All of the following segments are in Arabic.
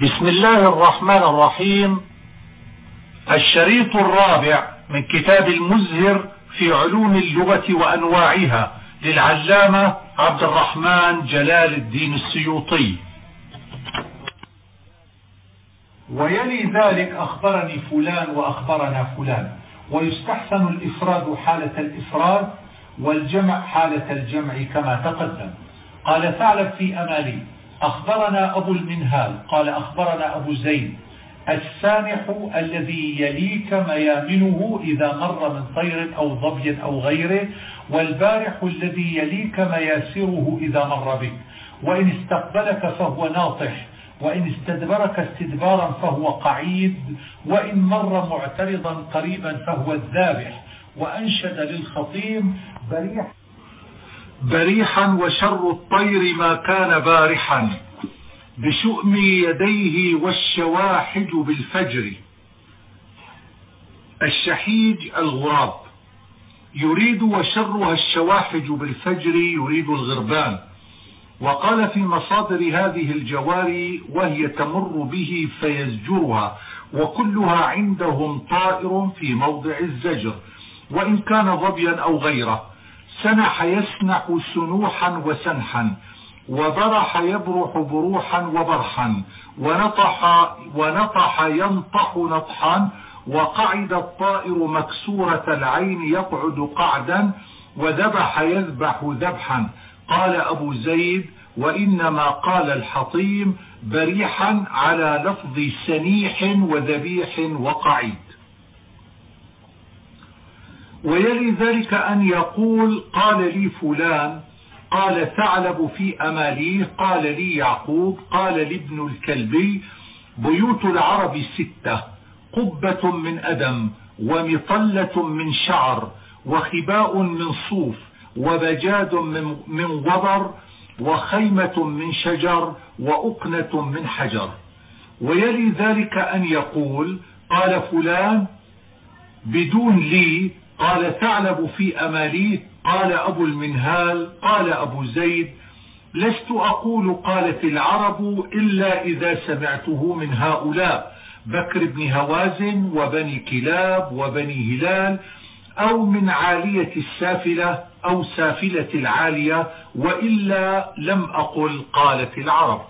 بسم الله الرحمن الرحيم. الشريط الرابع من كتاب المزهر في علوم اللغة وأنواعها للعلامة عبد الرحمن جلال الدين السيوطي. ويلي ذلك أخبرني فلان وأخبرنا فلان. ويستحسن الإفراد حالة الإفراد والجمع حالة الجمع كما تقدم. قال ثعلب في أمالي. أخبرنا أبو المنهال قال أخبرنا أبو زيد السامح الذي يليك ميامنه إذا مر من طير أو ضبي أو غيره والبارح الذي يليك مياسره إذا مر بك وإن استقبلك فهو ناطح وإن استدبرك استدبارا فهو قعيد وإن مر معترضا قريبا فهو الذابح. وأنشد للخطيب بريح بريحا وشر الطير ما كان بارحا بشؤم يديه والشواحج بالفجر. الشحيج الغراب يريد وشرها الشواحج بالفجر يريد الغربان. وقال في مصادر هذه الجواري وهي تمر به فيزجرها وكلها عندهم طائر في موضع الزجر. وإن كان ظبيا أو غيره سنح يسنح سنوحا وسنحا وبرح يبرح بروحا وبرحا ونطح, ونطح ينطح نطحا وقعد الطائر مكسورة العين يقعد قعدا وذبح يذبح ذبحا. قال أبو زيد وإنما قال الحطيم بريحا على لفظ سنيح وذبيح وقعيد. ويلي ذلك أن يقول قال لي فلان قال ثعلب في أماليه قال لي يعقوب قال لابن الكلبي بيوت العرب ستة قبة من أدم ومطلة من شعر وخباء من صوف وبجاد من وبر وخيمة من شجر وأقنة من حجر. ويلي ذلك أن يقول قال فلان بدون لي قال ثعلب في أماليه قال أبو المنهال قال أبو زيد لست أقول قالت العرب إلا إذا سمعته من هؤلاء بكر بن هوازن وبني كلاب وبني هلال أو من عالية السافلة أو سافلة العالية وإلا لم أقل قالت العرب.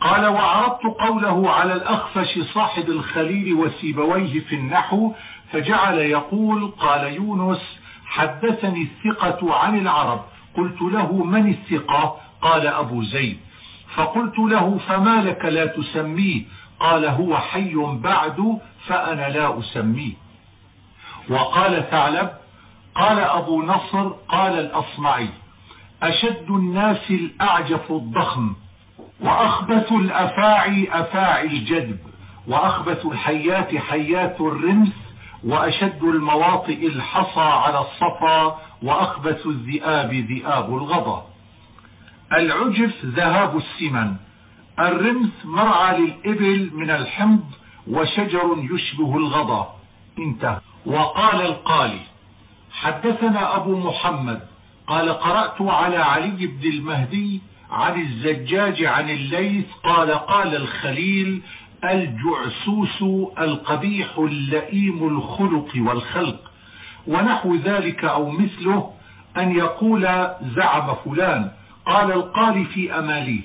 قال وعرضت قوله على الأخفش صاحب الخليل وسيبويه في النحو فجعل يقول قال يونس حدثني الثقة عن العرب. قلت له من الثقة؟ قال أبو زيد. فقلت له فما لك لا تسميه؟ قال هو حي بعد فأنا لا أسميه. وقال ثعلب قال أبو نصر قال الأصمعي أشد الناس الأعجف الضخم وأخبث الأفاعي أفاعي الجدب وأخبث الحيات حيات الرمس وأشد المواطئ الحصى على الصفا وأخبث الذئاب ذئاب الغضا. العجف ذهاب السمن الرمس مرعى للإبل من الحمض وشجر يشبه الغضا. انتهى. وقال القالي حدثنا أبو محمد قال قرأت على علي بن المهدي عن الزجاج عن الليث قال قال الخليل الجعسوس القبيح اللئيم الخلق والخلق ونحو ذلك أو مثله أن يقول زعم فلان قال القال في أمالي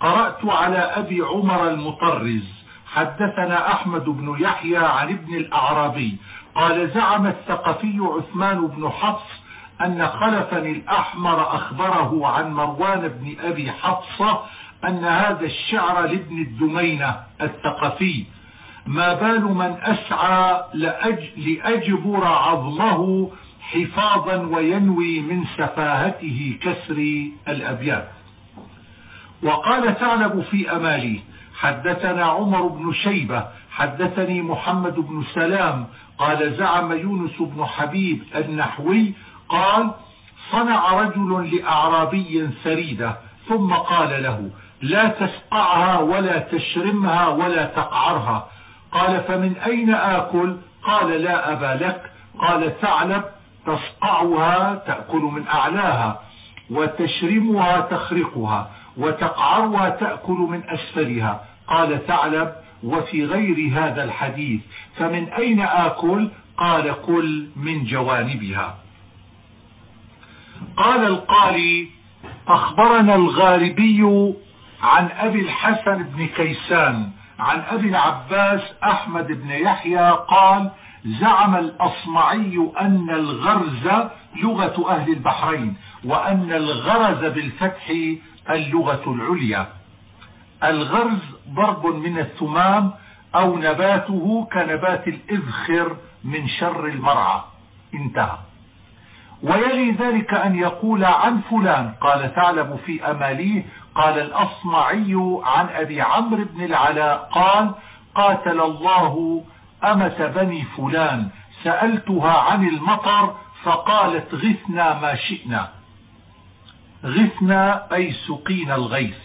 قرأت على أبي عمر المطرز حدثنا أحمد بن يحيى عن ابن الأعرابي قال زعم الثقفي عثمان بن حفص أن خلفا الأحمر أخبره عن مروان بن أبي حفصة أن هذا الشعر لابن الدمينة الثقفي ما بال من أسعى لأج لأجبر عظمه حفاظا وينوي من سفاهته كسر الأبيات. وقال ثعلب في أمالي حدثنا عمر بن شيبة حدثني محمد بن سلام قال زعم يونس بن حبيب النحوي قال صنع رجل لأعرابي سريدة ثم قال له لا تسقعها ولا تشرمها ولا تقعرها. قال فمن أين آكل؟ قال لا أبا لك. قال ثعلب تصقعها تأكل من أعلاها وتشرمها تخرقها وتقعرها تأكل من أسفلها. قال ثعلب وفي غير هذا الحديث. فمن أين آكل؟ قال كل من جوانبها. قال القالي أخبرنا الغاربي عن أبي الحسن بن كيسان عن أبي العباس أحمد بن يحيى قال زعم الأصمعي أن الغرز لغة أهل البحرين وأن الغرز بالفتح اللغة العليا. الغرز ضرب من الثمام أو نباته كنبات الإذخر من شر المرعى. انتهى. ويلي ذلك أن يقول عن فلان قال ثعلب في أماليه قال الأصمعي عن أبي عمرو بن العلاء قال قاتل الله أمة بني فلان سألتها عن المطر فقالت غثنا ما شئنا. غثنا أي سقينا الغيث.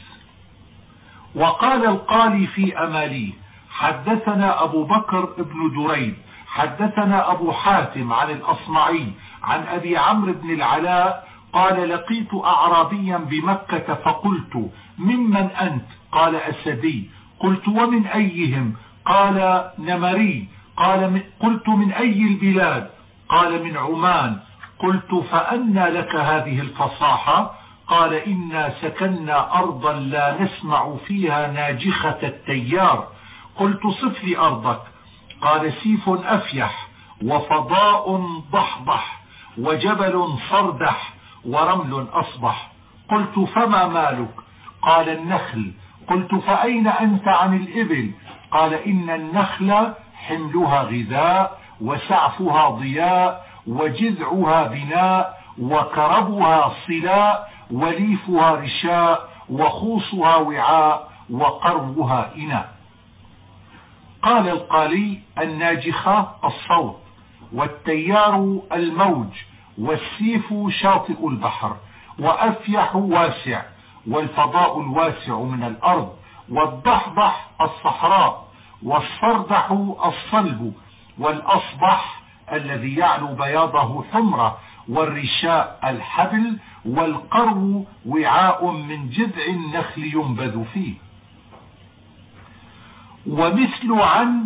وقال القالي في أماليه حدثنا أبو بكر بن دريد حدثنا أبو حاتم عن الأصمعي عن أبي عمرو بن العلاء قال لقيت أعرابيا بمكة فقلت ممن أنت؟ قال أسدي. قلت ومن أيهم؟ قال نمري. قال من قلت من أي البلاد؟ قال من عمان. قلت فأنى لك هذه الفصاحة؟ قال إنا سكننا أرضا لا نسمع فيها ناجخة التيار. قلت صف لي أرضك. قال سيف أفيح وفضاء ضحضح وجبل صردح ورمل أصبح. قلت فما مالك؟ قال النخل. قلت فأين أنت عن الإبل؟ قال إن النخل حملها غذاء وسعفها ضياء وجذعها بناء وكربها صلاء وليفها رشاء وخوصها وعاء وقربها إناء. قال القالي الناجخة الصوت والتيار الموج. والسيف شاطئ البحر وأفيح واسع والفضاء الواسع من الأرض والضحضح الصحراء والصردح الصلب والأصبح الذي يعلو بياضه حمرة والرشاء الحبل والقرو وعاء من جذع النخل ينبذ فيه. ومثل عن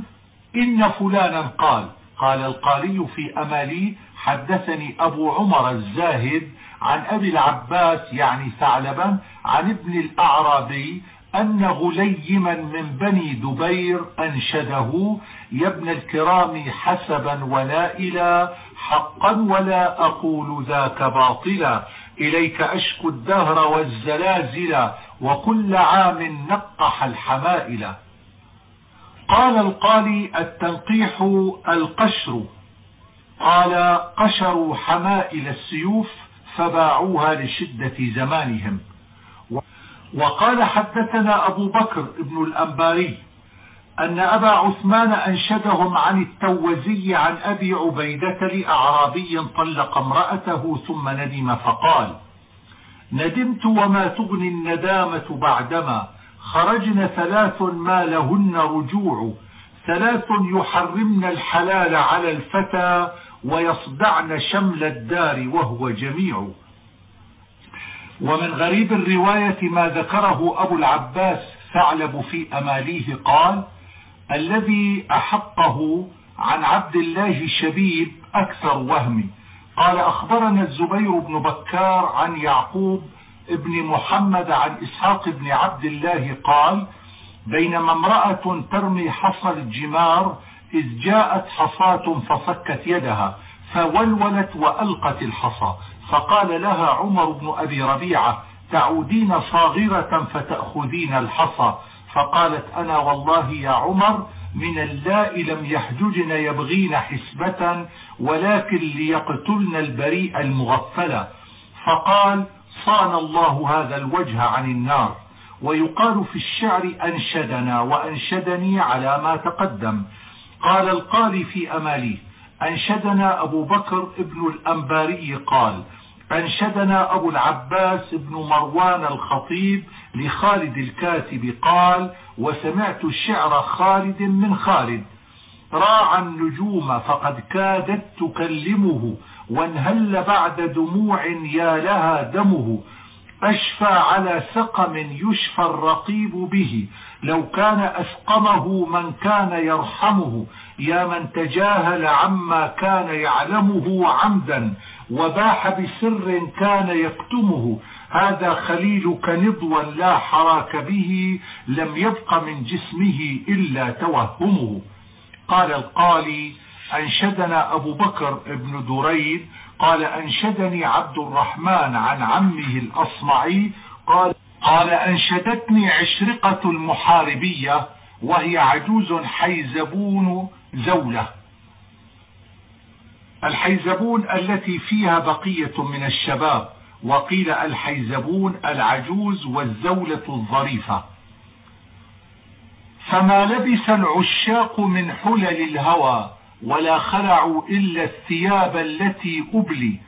إن فلانا قال قال القالي في أمالي حدثني أبو عمر الزاهد عن أبي العباس يعني ثعلبا عن ابن الأعرابي أن غليما من بني دبير أنشده يا ابن الكرام حسبا ولا إلى حقا ولا أقول ذاك باطلا إليك أشكو الدهر والزلازل وكل عام نقح الحمائل قال القالي التنقيح القشر قال قشروا حمائل السيوف فباعوها لشدة زمانهم. وقال حدثنا أبو بكر ابن الأنباري أن أبا عثمان أنشدهم عن التوزي عن أبي عبيدة لأعرابي طلق امرأته ثم ندم فقال ندمت وما تغني الندامة بعدما خرجن ثلاث ما لهن رجوع ثلاث يحرمن الحلال على الفتى ويصدعن شمل الدار وهو جميع. ومن غريب الرواية ما ذكره أبو العباس ثعلب في أماليه قال الذي أحقه عن عبد الله شبيب أكثر وهمي. قال أخبرنا الزبير بن بكار عن يعقوب ابن محمد عن إسحاق بن عبد الله قال بينما امرأة ترمي حصى الجمار إذ جاءت حصاة فصكت يدها فولولت وألقت الحصى. فقال لها عمر بن أبي ربيعة تعودين صاغرة فتأخذين الحصى؟ فقالت أنا والله يا عمر من اللاء لم يحججن يبغين حسبة ولكن ليقتلن البريء المغفلة فقال صان الله هذا الوجه عن النار. ويقال في الشعر أنشدنا وأنشدني على ما تقدم. قال القاري في أماليه أنشدنا أبو بكر ابن الأنباري قال أنشدنا أبو العباس بن مروان الخطيب لخالد الكاتب قال وسمعت الشعر خالد من خالد راعى النجوم فقد كادت تكلمه وانهل بعد دموع يا لها دمه أشفى على سقم يشفى الرقيب به لو كان أسقمه من كان يرحمه يا من تجاهل عما كان يعلمه عمدا وباح بسر كان يكتمه. هذا خليلك نضوا لا حراك به لم يبق من جسمه إلا توهمه. قال القالي أنشدنا أبو بكر ابن دريد قال أنشدني عبد الرحمن عن عمه الأصمعي قال قال أنشدتني عشرقة المحاربية وهي عجوز حيزبون زولة. الحيزبون التي فيها بقية من الشباب وقيل الحيزبون العجوز والزولة الظريفة. فما لبس العشاق من حلل الهوى ولا خلعوا إلا الثياب التي أبلي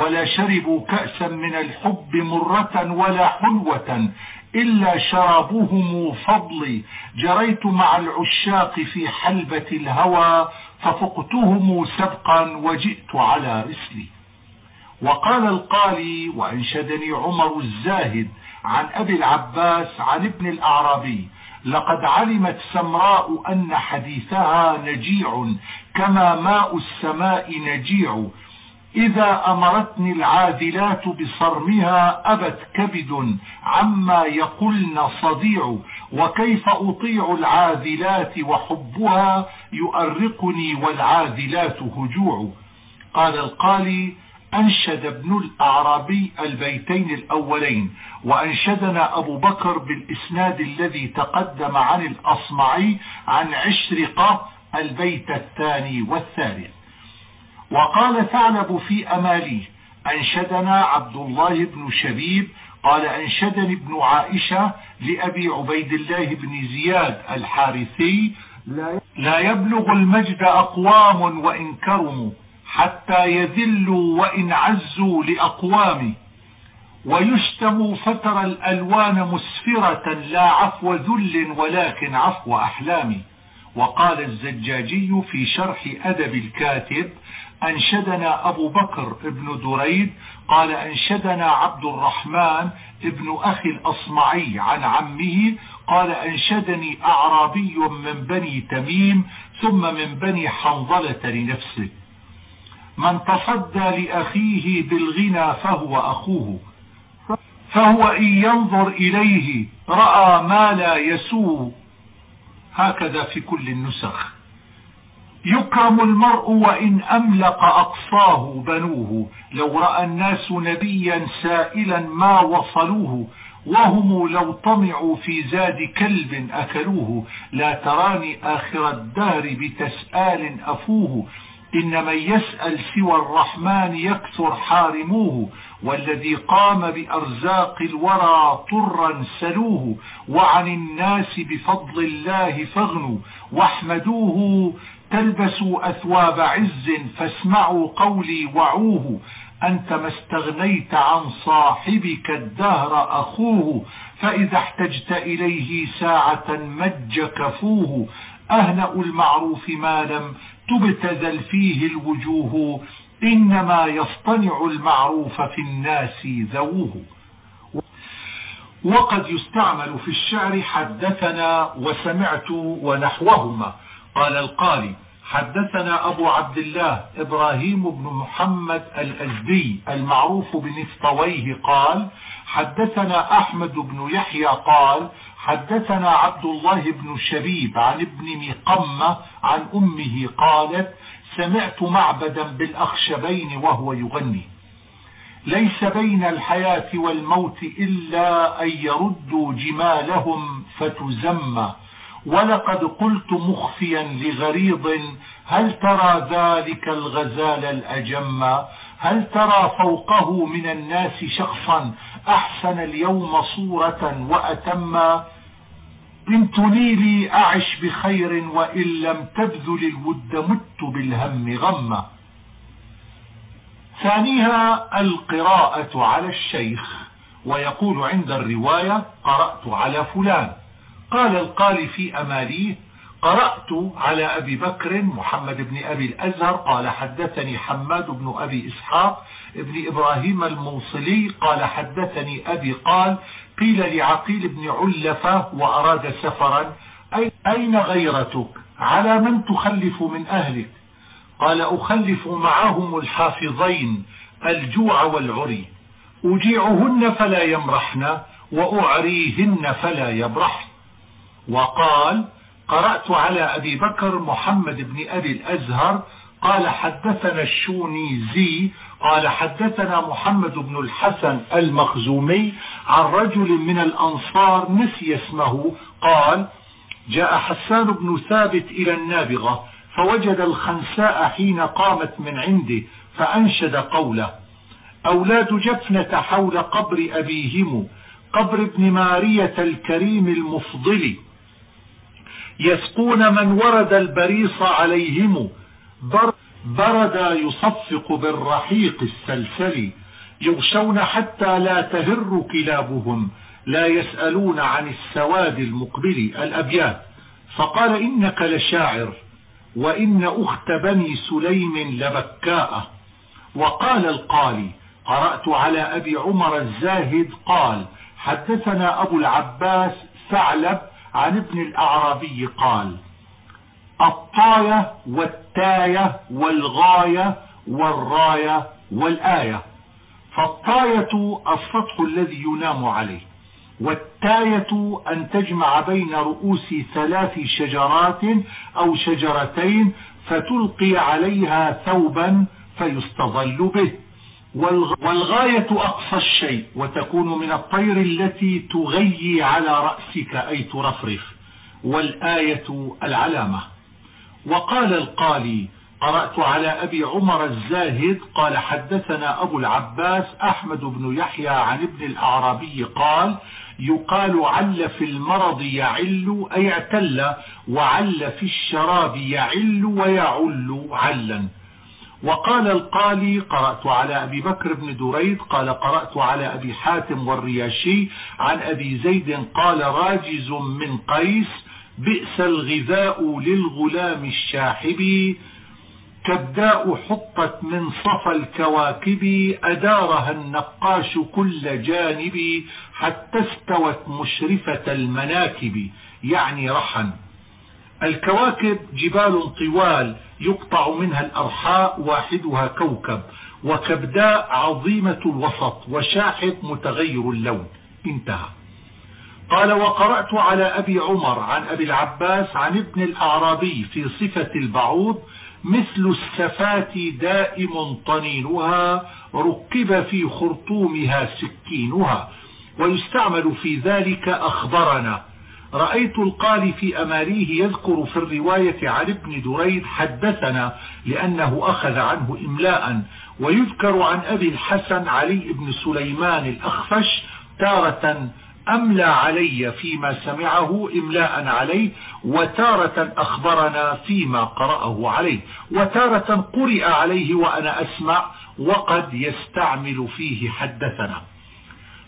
ولا شربوا كأسا من الحب مرة ولا حلوة إلا شرابهم فضلي. جريت مع العشاق في حلبة الهوى ففقتهم سبقا وجئت على رسلي وقال القالي وأنشدني عمر الزاهد عن أبي العباس عن ابن الأعرابي لقد علمت سمراء أن حديثها نجيع كما ماء السماء نجيع إذا أمرتني العادلات بصرمها أبت كبد عما يقلن صديع وكيف أطيع العادلات وحبها يؤرقني والعادلات هجوع. قال القالي أنشد ابن الأعرابي البيتين الأولين وأنشدنا أبو بكر بالإسناد الذي تقدم عن الأصمعي عن عشرقة البيت الثاني والثالث. وقال ثعلب في أماليه أنشدنا عبد الله بن شبيب قال أنشدني ابن عائشة لأبي عبيد الله بن زياد الحارثي لا يبلغ المجد أقوام وإن كرموا حتى يذلوا وإن عزوا لأقوام ويشتم فتر الألوان مسفرة لا عفو ذل ولكن عفو أحلام وقال الزجاجي في شرح أدب الكاتب أنشدنا أبو بكر ابن دريد قال أنشدنا عبد الرحمن ابن أخي الأصمعي عن عمه قال أنشدني أعرابي من بني تميم ثم من بني حنظلة لنفسه. من تصدى لأخيه بالغنى فهو أخوه. فهو إن ينظر إليه رأى ما لا يسوء. هكذا في كل النسخ. يكرم المرء وإن أملق أقصاه بنوه. لو رأى الناس نبيا سائلا ما وصلوه وهم لو طمعوا في زاد كلب أكلوه. لا تراني آخر الدهر بتسآل أفوه. إن من يسأل سوى الرحمن يكثر حارموه. والذي قام بأرزاق الورى طرا سلوه. وعن الناس بفضل الله فاغنوا. واحمدوه تلبسوا أثواب عز فاسمعوا قولي وعوه. أنت ما استغنيت عن صاحبك الدهر أخوه فإذا احتجت إليه ساعة مج كفوه. أهنأ المعروف ما لم تبتذل فيه الوجوه إنما يصطنع المعروف في الناس ذووه. وقد يستعمل في الشعر حدثنا وسمعت ونحوهما. قال القاري حدثنا أبو عبد الله إبراهيم بن محمد الأزدي المعروف بنفطويه قال حدثنا أحمد بن يحيى قال حدثنا عبد الله بن شبيب عن ابن مقمة عن أمه قالت سمعت معبدا بالأخشبين وهو يغني. ليس بين الحياة والموت إلا أن يردوا جمالهم فتزمى. ولقد قلت مخفيا لغريض هل ترى ذلك الغزال الأجم؟ هل ترى فوقه من الناس شخصا أحسن اليوم صورة وأتم؟ إن تنيلي أعش بخير وإن لم تبذل الود مت بالهم غما ثانيها القراءة على الشيخ ويقول عند الرواية قرأت على فلان. قال القال في أماليه قرأت على أبي بكر محمد بن أبي الأزهر قال حدثني حماد بن أبي إسحاق ابن إبراهيم الموصلي قال حدثني أبي قال قيل لعقيل بن علفة وأراد سفرا أين غيرتك؟ على من تخلف من أهلك قال أخلف معهم الحافظين الجوع والعري. أجيعهن فلا يمرحن وأعريهن فلا يبرحن. وقال قرأت على أبي بكر محمد بن أبي الأزهر قال حدثنا الشونيزي قال حدثنا محمد بن الحسن المخزومي عن رجل من الأنصار نسي اسمه قال جاء حسان بن ثابت إلى النابغة فوجد الخنساء حين قامت من عنده فأنشد قوله أولاد جفنة حول قبر أبيهم قبر ابن مارية الكريم المفضل. يسقون من ورد البريص عليهم. برد يصفق بالرحيق السلسل. يغشون حتى لا تهر كلابهم. لا يسألون عن السواد المقبل الأبيات. فقال إنك لشاعر وإن أخت بني سليم لبكاء. وقال القالي قرأت على أبي عمر الزاهد قال حدثنا أبو العباس ثعلب عن ابن الأعرابي قال الطاية والتاية والغاية والراية والآية. فالطاية السطح الذي ينام عليه والتاية أن تجمع بين رؤوس ثلاث شجرات أو شجرتين فتلقي عليها ثوبا فيستظل به. والغاية أقصى الشيء وتكون من الطير التي تغيي على رأسك أي ترفرف والآية العلامة. وقال القالي قرأت على أبي عمر الزاهد قال حدثنا أبو العباس أحمد بن يحيى عن ابن الأعرابي قال يقال عل في المرض يعل أي اعتل وعل في الشراب يعل ويعل علا. وقال القالي قرأت على أبي بكر بن دريد قال قرأت على أبي حاتم والرياشي عن أبي زيد قال راجز من قيس بئس الغذاء للغلام الشاحب كبداء حطت من صفى الكواكب أدارها النقاش كل جانب حتى استوت مشرفة المناكب يعني رحا الكواكب جبال طوال يقطع منها الأرحاء واحدها كوكب وكبداء عظيمة الوسط وشاحب متغير اللون. انتهى. قال وقرأت على أبي عمر عن أبي العباس عن ابن الأعرابي في صفة البعوض مثل السفات دائم طنينها ركب في خرطومها سكينها ويستعمل في ذلك أخبرنا. رأيت القالي في أماريه يذكر في الرواية عن ابن دريد حدثنا لأنه أخذ عنه إملاء ويذكر عن أبي الحسن علي بن سليمان الأخفش تارة أملى علي فيما سمعه إملاء عليه وتارة أخبرنا فيما قرأه عليه وتارة قرئ عليه وأنا أسمع وقد يستعمل فيه حدثنا.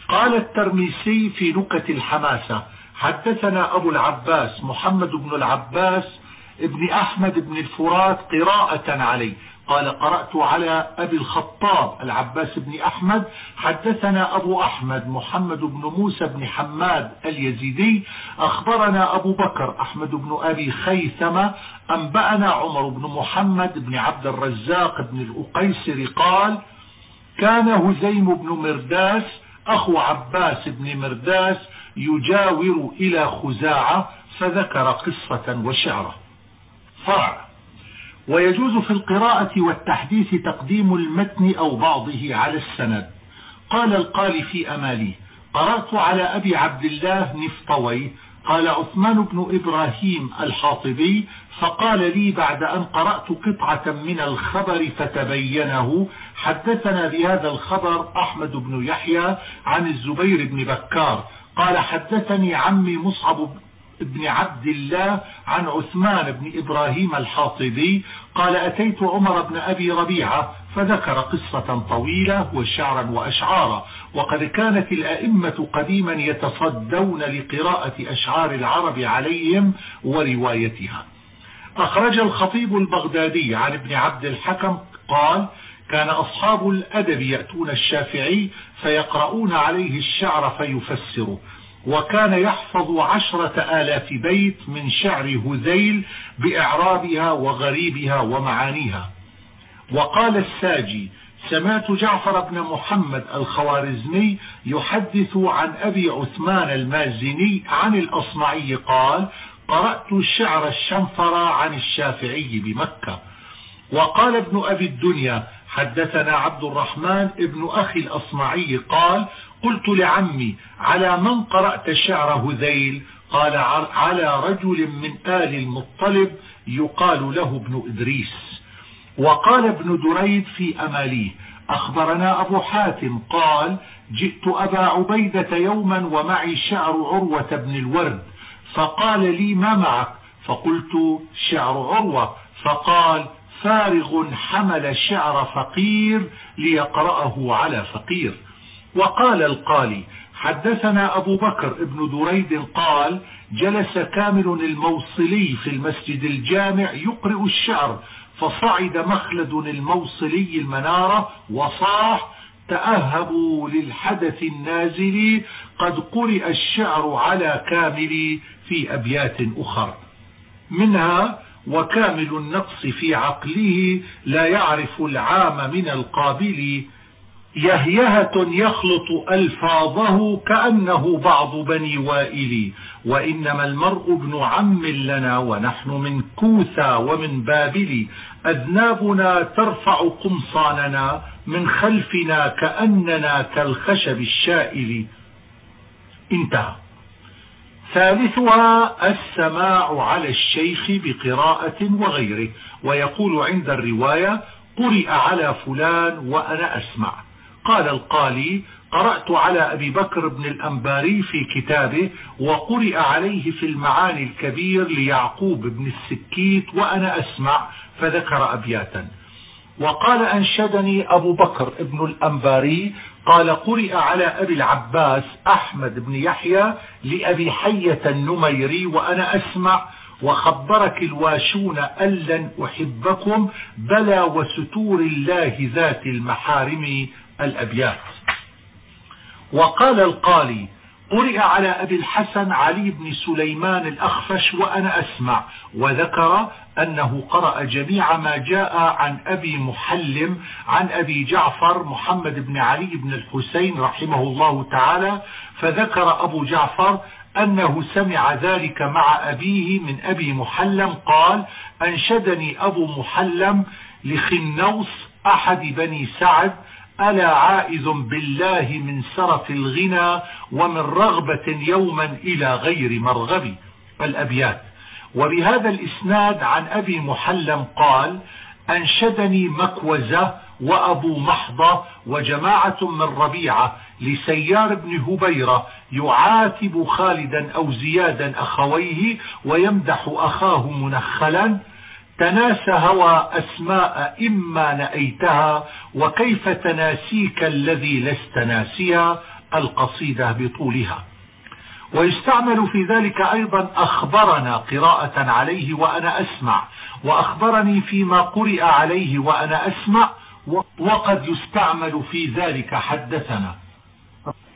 قال الترميسي في نكت الحماسة حدثنا أبو العباس محمد بن العباس ابن أحمد بن الفرات قراءة عليه. قال قرأت على أبي الخطاب العباس بن أحمد. حدثنا أبو أحمد محمد بن موسى بن حماد اليزيدي. أخبرنا أبو بكر أحمد بن أبي خيثمة. أنبأنا عمر بن محمد بن عبد الرزاق بن الأقيسر قال كان هزيم بن مرداس أخو عباس بن مرداس يجاور إلى خزاعة فذكر قصة وشعرة. فرع. ويجوز في القراءة والتحديث تقديم المتن أو بعضه على السند. قال القال في أمالي قرأت على أبي عبد الله نفطوي قال عثمان بن إبراهيم الحاطبي فقال لي بعد أن قرأت قطعة من الخبر فتبينه حدثنا بهذا الخبر أحمد بن يحيى عن الزبير بن بكار قال حدثني عمي مصعب بن عبد الله عن عثمان بن إبراهيم الحاطبي قال أتيت عمر بن أبي ربيعة فذكر قصة طويلة وشعرا وأشعارا وقد كانت الأئمة قديما يتصدون لقراءة أشعار العرب عليهم وروايتها. أخرج الخطيب البغدادي عن ابن عبد الحكم قال كان أصحاب الأدب يأتون الشافعي فيقرؤون عليه الشعر فيفسره. وكان يحفظ عشرة آلاف بيت من شعر هذيل بإعرابها وغريبها ومعانيها. وقال الساجي سمعت جعفر بن محمد الخوارزمي يحدث عن أبي عثمان المازني عن الأصمعي قال قرأت الشعر الشنفر عن الشافعي بمكة. وقال ابن أبي الدنيا حدثنا عبد الرحمن ابن أخي الأصمعي قال قلت لعمي على من قرأت شعر هذيل؟ قال على رجل من آل المطلب يقال له ابن إدريس. وقال ابن دريد في أماليه أخبرنا أبو حاتم قال جئت أبا عبيدة يوما ومعي شعر عروة بن الورد فقال لي ما معك؟ فقلت شعر عروة. فقال فارغ حمل شعر فقير ليقرأه على فقير. وقال القالي حدثنا أبو بكر ابن دريد قال جلس كامل الموصلي في المسجد الجامع يقرئ الشعر فصعد مخلد الموصلي المنارة وصاح تأهبوا للحدث النازل قد قرئ الشعر على كامل في أبيات أخر. منها وكامل النقص في عقله لا يعرف العام من القابل. يهيهة يخلط ألفاظه كأنه بعض بني وائل. وإنما المرء ابن عم لنا ونحن من كوثى ومن بابل. أذنابنا ترفع قمصاننا من خلفنا كأننا كالخشب الشائل. انتهى. ثالثها السماع على الشيخ بقراءة وغيره. ويقول عند الرواية قرئ على فلان وأنا أسمع. قال القالي قرأت على أبي بكر بن الأنباري في كتابه وقرئ عليه في المعاني الكبير ليعقوب بن السكيت وأنا أسمع فذكر أبياتا. وقال أنشدني أبو بكر ابن الأنباري قال قرئ على أبي العباس أحمد بن يحيى لأبي حية النميري وأنا أسمع وخبرك الواشون أن لن أحبكم بلى وستور الله ذات المحارم الأبيات. وقال القالي قرئ على أبي الحسن علي بن سليمان الأخفش وأنا أسمع وذكر أنه قرأ جميع ما جاء عن أبي محلم عن أبي جعفر محمد بن علي بن الحسين رحمه الله تعالى فذكر أبو جعفر أنه سمع ذلك مع أبيه من أبي محلم قال أنشدني أبو محلم لخنوس أحد بني سعد ألا عائذ بالله من سرف الغنى ومن رغبة يوما إلى غير مرغب الأبيات. وبهذا الإسناد عن أبي محلم قال أنشدني مكوزة وأبو محضة وجماعة من ربيعة لسيار بن هبيرة يعاتب خالدا أو زيادا أخويه ويمدح أخاه منخلا. تناسى هوى أسماء إما نأيتها وكيف تناسيك الذي لست ناسيا؟ القصيدة بطولها. ويستعمل في ذلك أيضا أخبرنا قراءة عليه وأنا أسمع وأخبرني فيما قرئ عليه وأنا أسمع وقد يستعمل في ذلك حدثنا.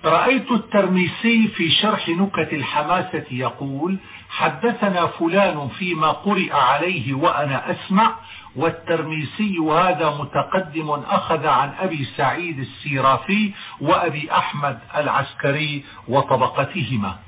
رأيت الترميسي في شرح نكت الحماسة يقول حدثنا فلان فيما قرئ عليه وأنا أسمع والترميسي هذا متقدم أخذ عن أبي سعيد السيرافي وأبي أحمد العسكري وطبقتهما.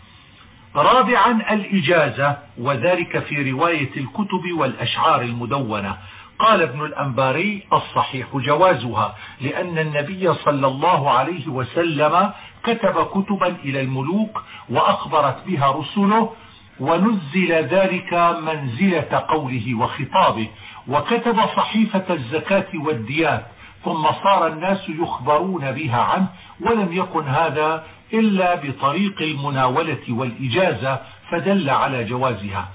رابعا الإجازة وذلك في رواية الكتب والأشعار المدونة. قال ابن الأنباري الصحيح جوازها لأن النبي صلى الله عليه وسلم كتب كتبا إلى الملوك وأخبرت بها رسله ونزل ذلك منزلة قوله وخطابه. وكتب صحيفة الزكاة والديات ثم صار الناس يخبرون بها عنه ولم يكن هذا إلا بطريق المناولة والإجازة فدل على جوازها.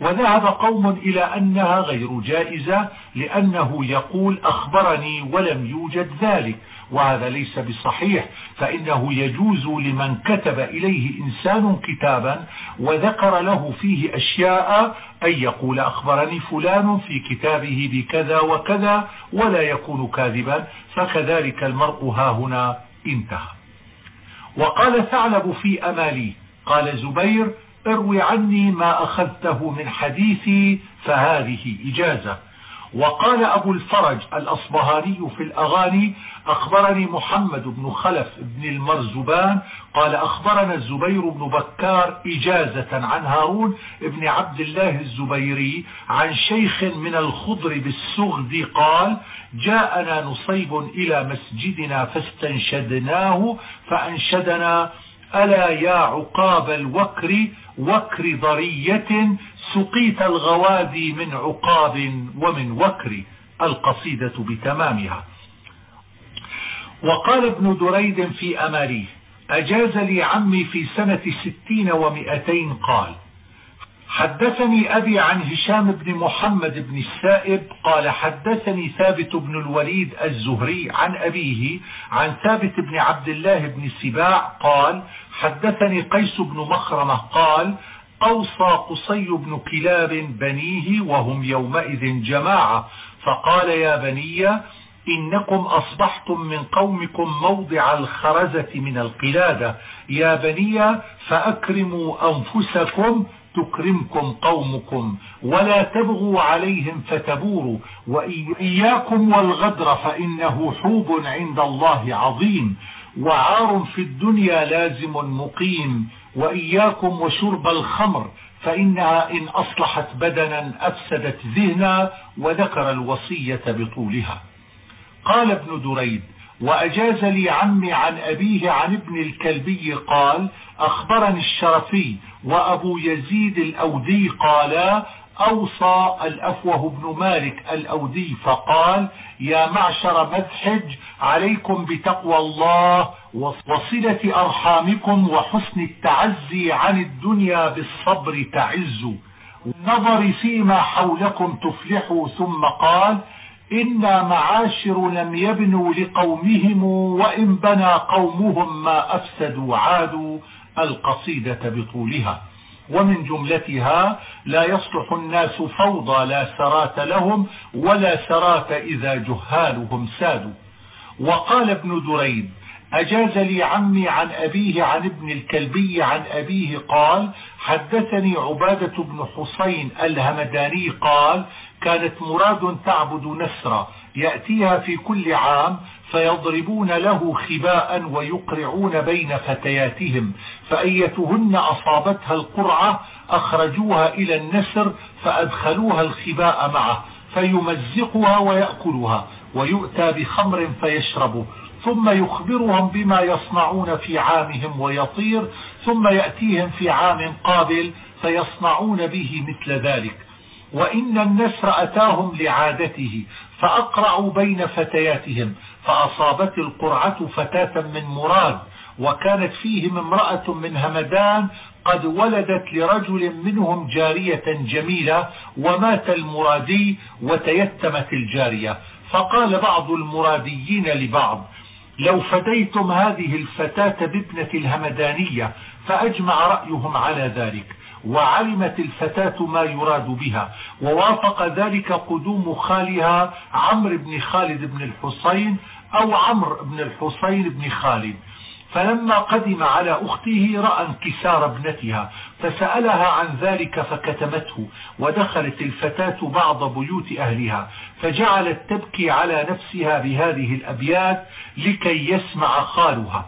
وذهب قوم إلى أنها غير جائزة لأنه يقول أخبرني ولم يوجد ذلك. وهذا ليس بصحيح فإنه يجوز لمن كتب إليه إنسان كتابا وذكر له فيه أشياء أن يقول أخبرني فلان في كتابه بكذا وكذا ولا يكون كاذبا فكذلك المرء هنا انتهى. وقال ثعلب في أمالي قال زبير اروي عني ما أخذته من حديثي فهذه إجازة. وقال أبو الفرج الأصبهاني في الأغاني أخبرني محمد بن خلف بن المرزبان قال أخبرنا الزبير بن بكار إجازة عن هارون بن عبد الله الزبيري عن شيخ من الخضر بالسغد قال جاءنا نصيب إلى مسجدنا فاستنشدناه فأنشدنا ألا يا عقاب الوكر وكر ضرية سقيت الغوادي من عقاب ومن وكر القصيدة بتمامها. وقال ابن دريد في أماريه أجاز لي عمي في سنة ستين ومئتين قال حدثني أبي عن هشام بن محمد بن السائب قال حدثني ثابت بن الوليد الزهري عن أبيه عن ثابت بن عبد الله بن سباع قال حدثني قيس بن مخرمة قال أوصى قصي بن كلاب بنيه وهم يومئذ جماعة فقال يا بني إنكم أصبحتم من قومكم موضع الخرزة من القلادة. يا بني فأكرموا أنفسكم تكرمكم قومكم ولا تبغوا عليهم فتبوروا وإياكم والغدر فإنه حوب عند الله عظيم وعار في الدنيا لازم مقيم. وإياكم وشرب الخمر فإنها إن أصلحت بدنا أفسدت ذهنا وذكر الوصية بطولها. قال ابن دريد وأجاز لي عمي عن أبيه عن ابن الكلبي قال أخبرني الشرفي وأبو يزيد الأودي قالا أوصى الأفوه بن مالك الأودي فقال يا معشر مذحج عليكم بتقوى الله وصلة أرحامكم وحسن التعزي عن الدنيا بالصبر تعزوا النظر فيما حولكم تفلحوا. ثم قال إنا معاشر لم يبنوا لقومهم وإن بنى قومهم ما أفسدوا عادوا. القصيدة بطولها. ومن جملتها لا يصلح الناس فوضى لا سرات لهم ولا سرات إذا جهالهم سادوا. وقال ابن دريد أجاز لي عمي عن أبيه عن ابن الكلبي عن أبيه قال حدثني عبادة بن حسين الهمداني قال كانت مراد تعبد نسرا يأتيها في كل عام فيضربون له خباء ويقرعون بين فتياتهم فأيتهن أصابتها القرعة أخرجوها إلى النسر فأدخلوها الخباء معه فيمزقها ويأكلها ويؤتى بخمر فيشربه ثم يخبرهم بما يصنعون في عامهم ويطير ثم يأتيهم في عام قابل فيصنعون به مثل ذلك. وإن النسر أتاهم لعادته فأقرعوا بين فتياتهم فأصابت القرعة فتاة من مراد وكانت فيهم امرأة من همدان قد ولدت لرجل منهم جارية جميلة ومات المرادي وتيتمت الجارية. فقال بعض المراديين لبعض لو فديتم هذه الفتاة بابنة الهمدانية فأجمع رأيهم على ذلك. وعلمت الفتاة ما يراد بها ووافق ذلك قدوم خالها عمرو بن خالد بن الحسين أو عمرو بن الحسين بن خالد. فلما قدم على أخته رأى انكسار ابنتها فسألها عن ذلك فكتمته ودخلت الفتاة بعض بيوت أهلها فجعلت تبكي على نفسها بهذه الأبيات لكي يسمع خالها.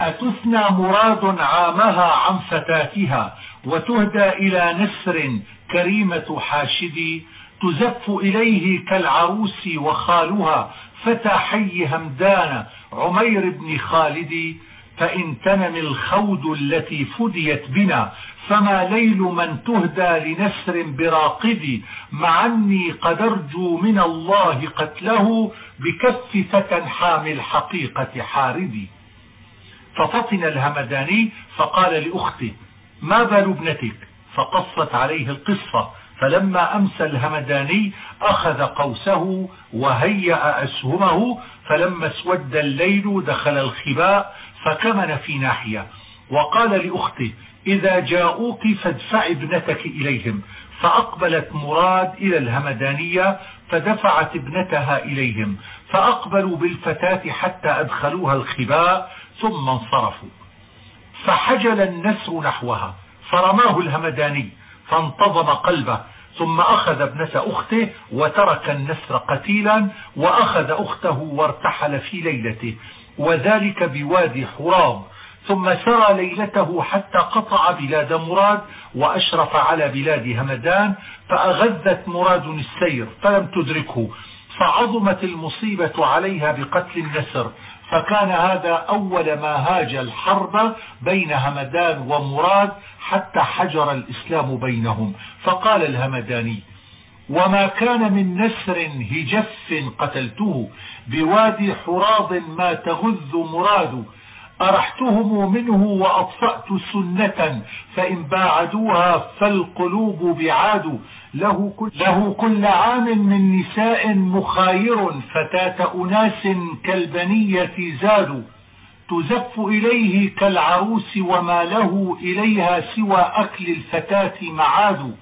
أتثنى مراد عامها عن فتاتها؟ وتهدى إلى نسر كريمة حاشدي تزف إليه كالعروس وخالها فتى حي همدان عمير بن خالد فإن تنم الخود التي فديت بنا فما ليل من تهدى لنسر براقد مع أني قد أرجو من الله قتله بكف فتى حامل الحقيقة حاردي ففطن الهمداني فقال لأخته ما بال ابنتك فقصت عليه القصة فلما أمسى الهمداني أخذ قوسه وهيأ أسهمه فلما اسود الليل دخل الخباء فكمن في ناحية. وقال لأخته إذا جاءوك فادفع ابنتك إليهم. فأقبلت مراد إلى الهمدانية فدفعت ابنتها إليهم. فأقبلوا بالفتاة حتى أدخلوها الخباء ثم انصرفوا. فحجل النسر نحوها. فرماه الهمداني فانتظم قلبه ثم أخذ ابنة أخته وترك النسر قتيلا وأخذ أخته وارتحل في ليلته. وذلك بوادي حرام ثم سرى ليلته حتى قطع بلاد مراد وأشرف على بلاد همدان فأغذت مراد السير فلم تدركه. فعظمت المصيبة عليها بقتل النسر. فكان هذا أول ما هاج الحرب بين همدان ومراد حتى حجر الإسلام بينهم. فقال الهمداني وما كان من نسر هجف قتلته بوادي حراض ما تغذ مراد أرحتهم منه وأطفأت سنة فإن باعدوها فالقلوب بعاد. له كل, له كل عام من نساء مخاير فتاة أناس كالبنية زاد. تزف إليه كالعروس وما له إليها سوى أكل الفتاة معاد.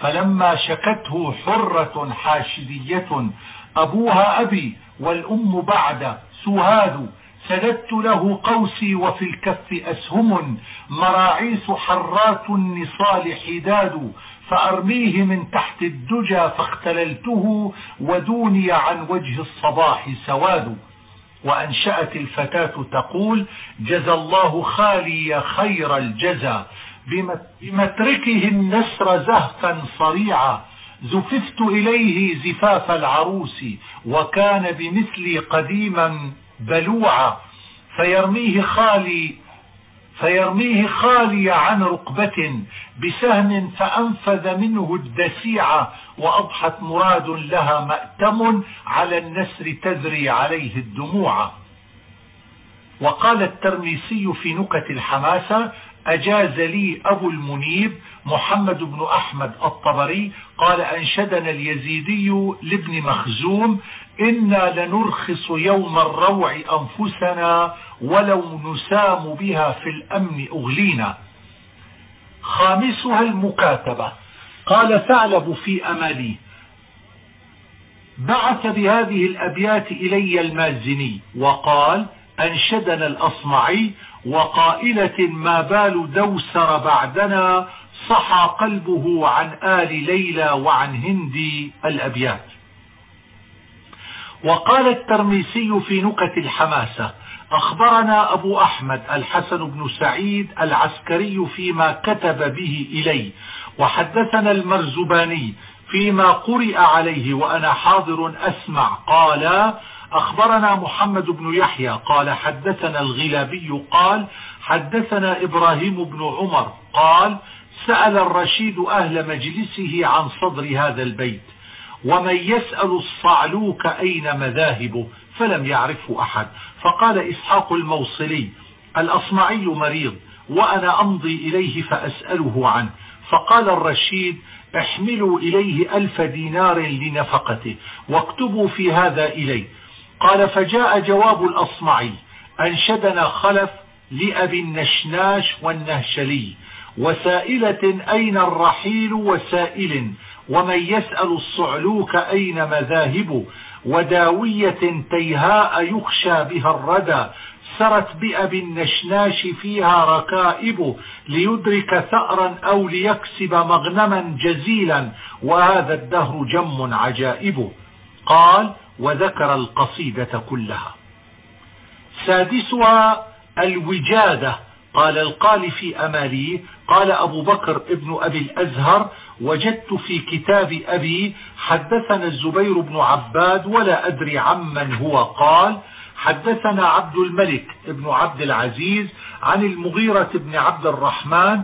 فلما شكته حرة حاشدية أبوها أبي والأم بعد سهاد سددت له قوسي وفي الكف أسهم مراعيس حرات النصال حداد فأرميه من تحت الدجى فاختللته ودوني عن وجه الصباح سواد. وأنشأت الفتاة تقول جزى الله خالي خير الجزى بمتركه النسر زهفا صريعا. زففت إليه زفاف العروس وكان بمثلي قديما بلوعا فيرميه خالي فيرميه خالي عن ركبة بسهم فأنفذ منه الدسيعة وأضحت مراد لها مأتم على النسر تذري عليه الدموع. وقال الترميسي في نكت الحماسة أجاز لي أبو المنيب محمد بن أحمد الطبري قال أنشدنا اليزيدي لابن مخزوم إنا لنرخص يوم الروع أنفسنا ولو نسام بها في الأمن أغلينا خامسها المكاتبة. قال ثعلب في أمالي بعث بهذه الأبيات إلي المازني. وقال أنشدنا الأصمعي وقائلة ما بال دوسر بعدنا صحى قلبه عن آل ليلى وعن هندي الأبيات. وقال الترميسي في نكت الحماسة أخبرنا أبو أحمد الحسن بن سعيد العسكري فيما كتب به إلي وحدثنا المرزباني فيما قرئ عليه وأنا حاضر أسمع قال أخبرنا محمد بن يحيى قال حدثنا الغلابي قال حدثنا إبراهيم بن عمر قال سأل الرشيد أهل مجلسه عن صدر هذا البيت. ومن يسأل الصعلوك أين مذاهبه فلم يعرفه أحد فقال إسحاق الموصلي الأصمعي مريض وأنا أمضي إليه فأسأله عنه فقال الرشيد احملوا إليه ألف دينار لنفقته واكتبوا في هذا إليه قال فجاء جواب الأصمعي أنشدنا خلف لأبي النشناش والنهشلي وسائلة أين الرحيل وسائل ومن يسأل الصعلوك أين مذاهب؟ وداوية تيهاء يخشى بها الردى. سرت بأبي النشناش فيها ركائب ليدرك ثأرا أو ليكسب مغنما جزيلا. وهذا الدهر جم عجائب. قال وذكر القصيدة كلها. سادسها الوجادة. قال القال في أماليه. قال أبو بكر ابن أبي الأزهر وجدت في كتاب أبي حدثنا الزبير بن عباد ولا أدري عمن هو قال حدثنا عبد الملك ابن عبد العزيز عن المغيرة بن عبد الرحمن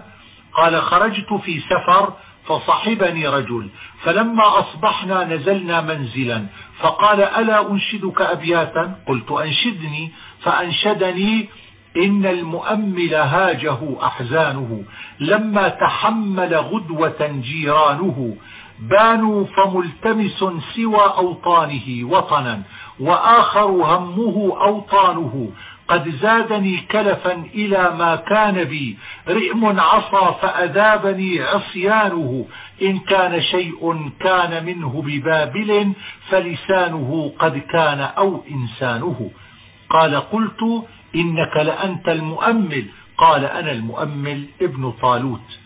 قال خرجت في سفر فصحبني رجل فلما أصبحنا نزلنا منزلا فقال ألا أنشدك أبياتا؟ قلت أنشدني فأنشدني إن المؤمل هاجه أحزانه لما تحمل غدوة جيرانه. بانوا فملتمس سوى أوطانه وطنا وآخر همه أوطانه. قد زادني كلفا إلى ما كان بي رئم عصى فأذابني عصيانه. إن كان شيء كان منه ببابل فلسانه قد كان أو إنسانه. قال قلت إنك لأنت المؤمل. قال أنا المؤمل ابن طالوت.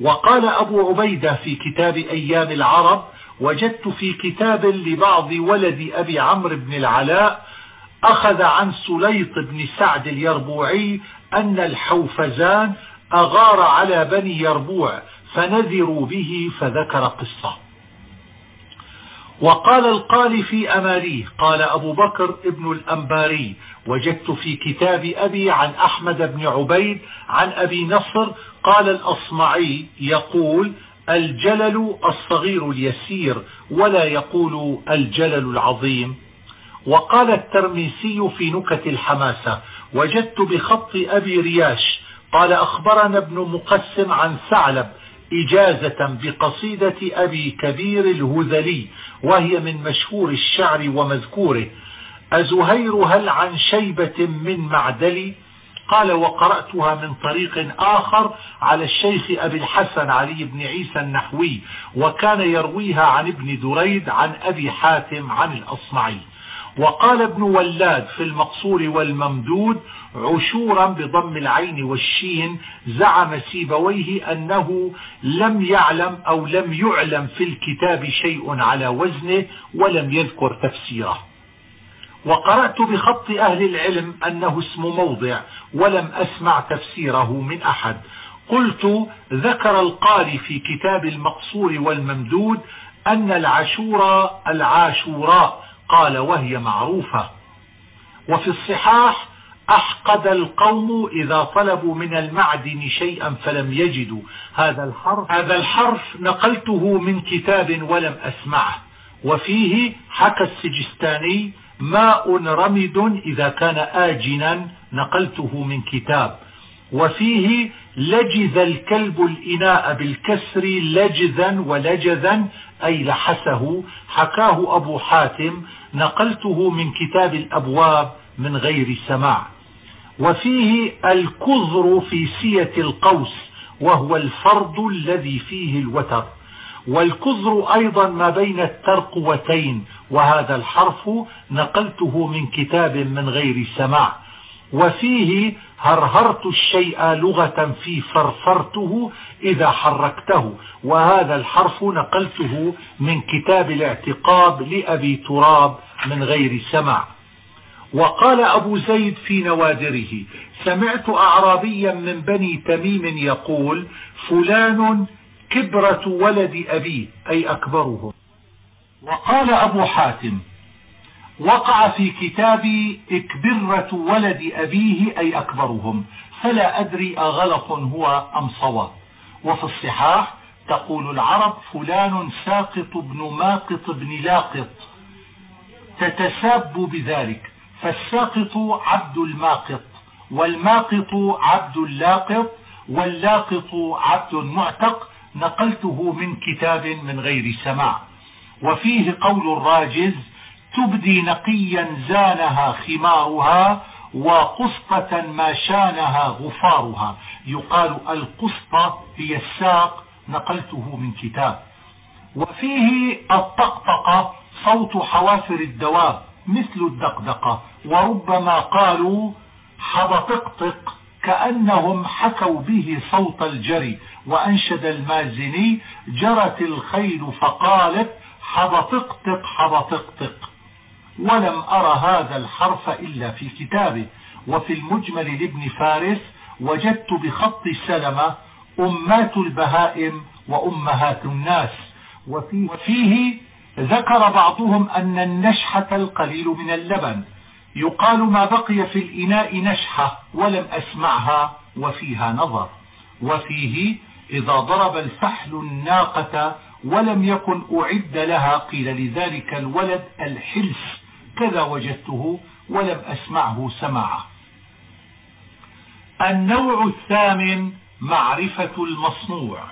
وقال أبو عبيدة في كتاب أيام العرب وجدت في كتاب لبعض ولد أبي عمرو بن العلاء أخذ عن سليط بن سعد اليربوعي أن الحوفزان أغار على بني يربوع فنذروا به فذكر قصة. وقال القالي في أماليه قال أبو بكر ابن الأنباري وجدت في كتاب أبي عن أحمد بن عبيد عن أبي نصر قال الأصمعي يقول الجلل الصغير اليسير ولا يقول الجلل العظيم. وقال الترميسي في نكت الحماسة وجدت بخط أبي رياش قال أخبرنا ابن مقسم عن ثعلب إجازة بقصيدة أبي كبير الهذلي وهي من مشهور الشعر ومذكوره أزهير هل عن شيبة من معدلي؟ قال وقرأتها من طريق آخر على الشيخ أبي الحسن علي بن عيسى النحوي وكان يرويها عن ابن دريد عن أبي حاتم عن الأصمعي. وقال ابن ولاد في المقصور والممدود عشورا بضم العين والشين زعم سيبويه أنه لم يعلم أو لم يعلم في الكتاب شيء على وزنه ولم يذكر تفسيره. وقرأت بخط أهل العلم أنه اسم موضع ولم أسمع تفسيره من أحد. قلت ذكر القاري في كتاب المقصور والممدود أن العشورى العاشوراء قال وهي معروفة. وفي الصحاح أحقد القوم إذا طلبوا من المعدن شيئا فلم يجدوا. هذا الحرف هذا الحرف نقلته من كتاب ولم أسمعه. وفيه حكى السجستاني ماء رمد إذا كان آجنا نقلته من كتاب. وفيه لجذ الكلب الإناء بالكسر لجذا ولجذا أي لحسه. حكاه أبو حاتم نقلته من كتاب الأبواب من غير سماع. وفيه الكذر في سية القوس وهو الفرد الذي فيه الوتر. والكذر أيضا ما بين الترقوتين وهذا الحرف نقلته من كتاب من غير سماع. وفيه هرهرت الشيء لغة في فرفرته إذا حركته وهذا الحرف نقلته من كتاب الاعتقاب لأبي تراب من غير سمع وقال أبو زيد في نوادره سمعت أعرابيا من بني تميم يقول فلان كبرة ولد أبيه أي أكبرهم وقال أبو حاتم وقع في كتابي إكبرة ولد أبيه أي أكبرهم. فلا أدري أغلط هو أم صواب وفي الصحاح تقول العرب فلان ساقط بن ماقط بن لاقط. تتساب بذلك فالساقط عبد الماقط والماقط عبد اللاقط واللاقط عبد معتق نقلته من كتاب من غير سماع. وفيه قول الراجز تبدي نقيا زانها خمارها وقسطة ما شانها غفارها يقال القسطة هي الساق نقلته من كتاب. وفيه الطقطقة صوت حوافر الدواب مثل الدقدقة. وربما قالوا حبطقطق كأنهم حكوا به صوت الجري. وأنشد المازني جرت الخيل فقالت حبطقطق حبطقطق ولم أرى هذا الحرف إلا في كتابه. وفي المجمل لابن فارس وجدت بخط سلمة أمات البهائم وأمهات الناس. وفيه ذكر بعضهم أن النشحة القليل من اللبن. يقال ما بقي في الإناء نشحة ولم أسمعها وفيها نظر. وفيه إذا ضرب الفحل الناقة ولم يكن أعد لها قيل لذلك الولد الحلس كذا وجدته ولم أسمعه سماعه النوع الثامن معرفة المصنوع.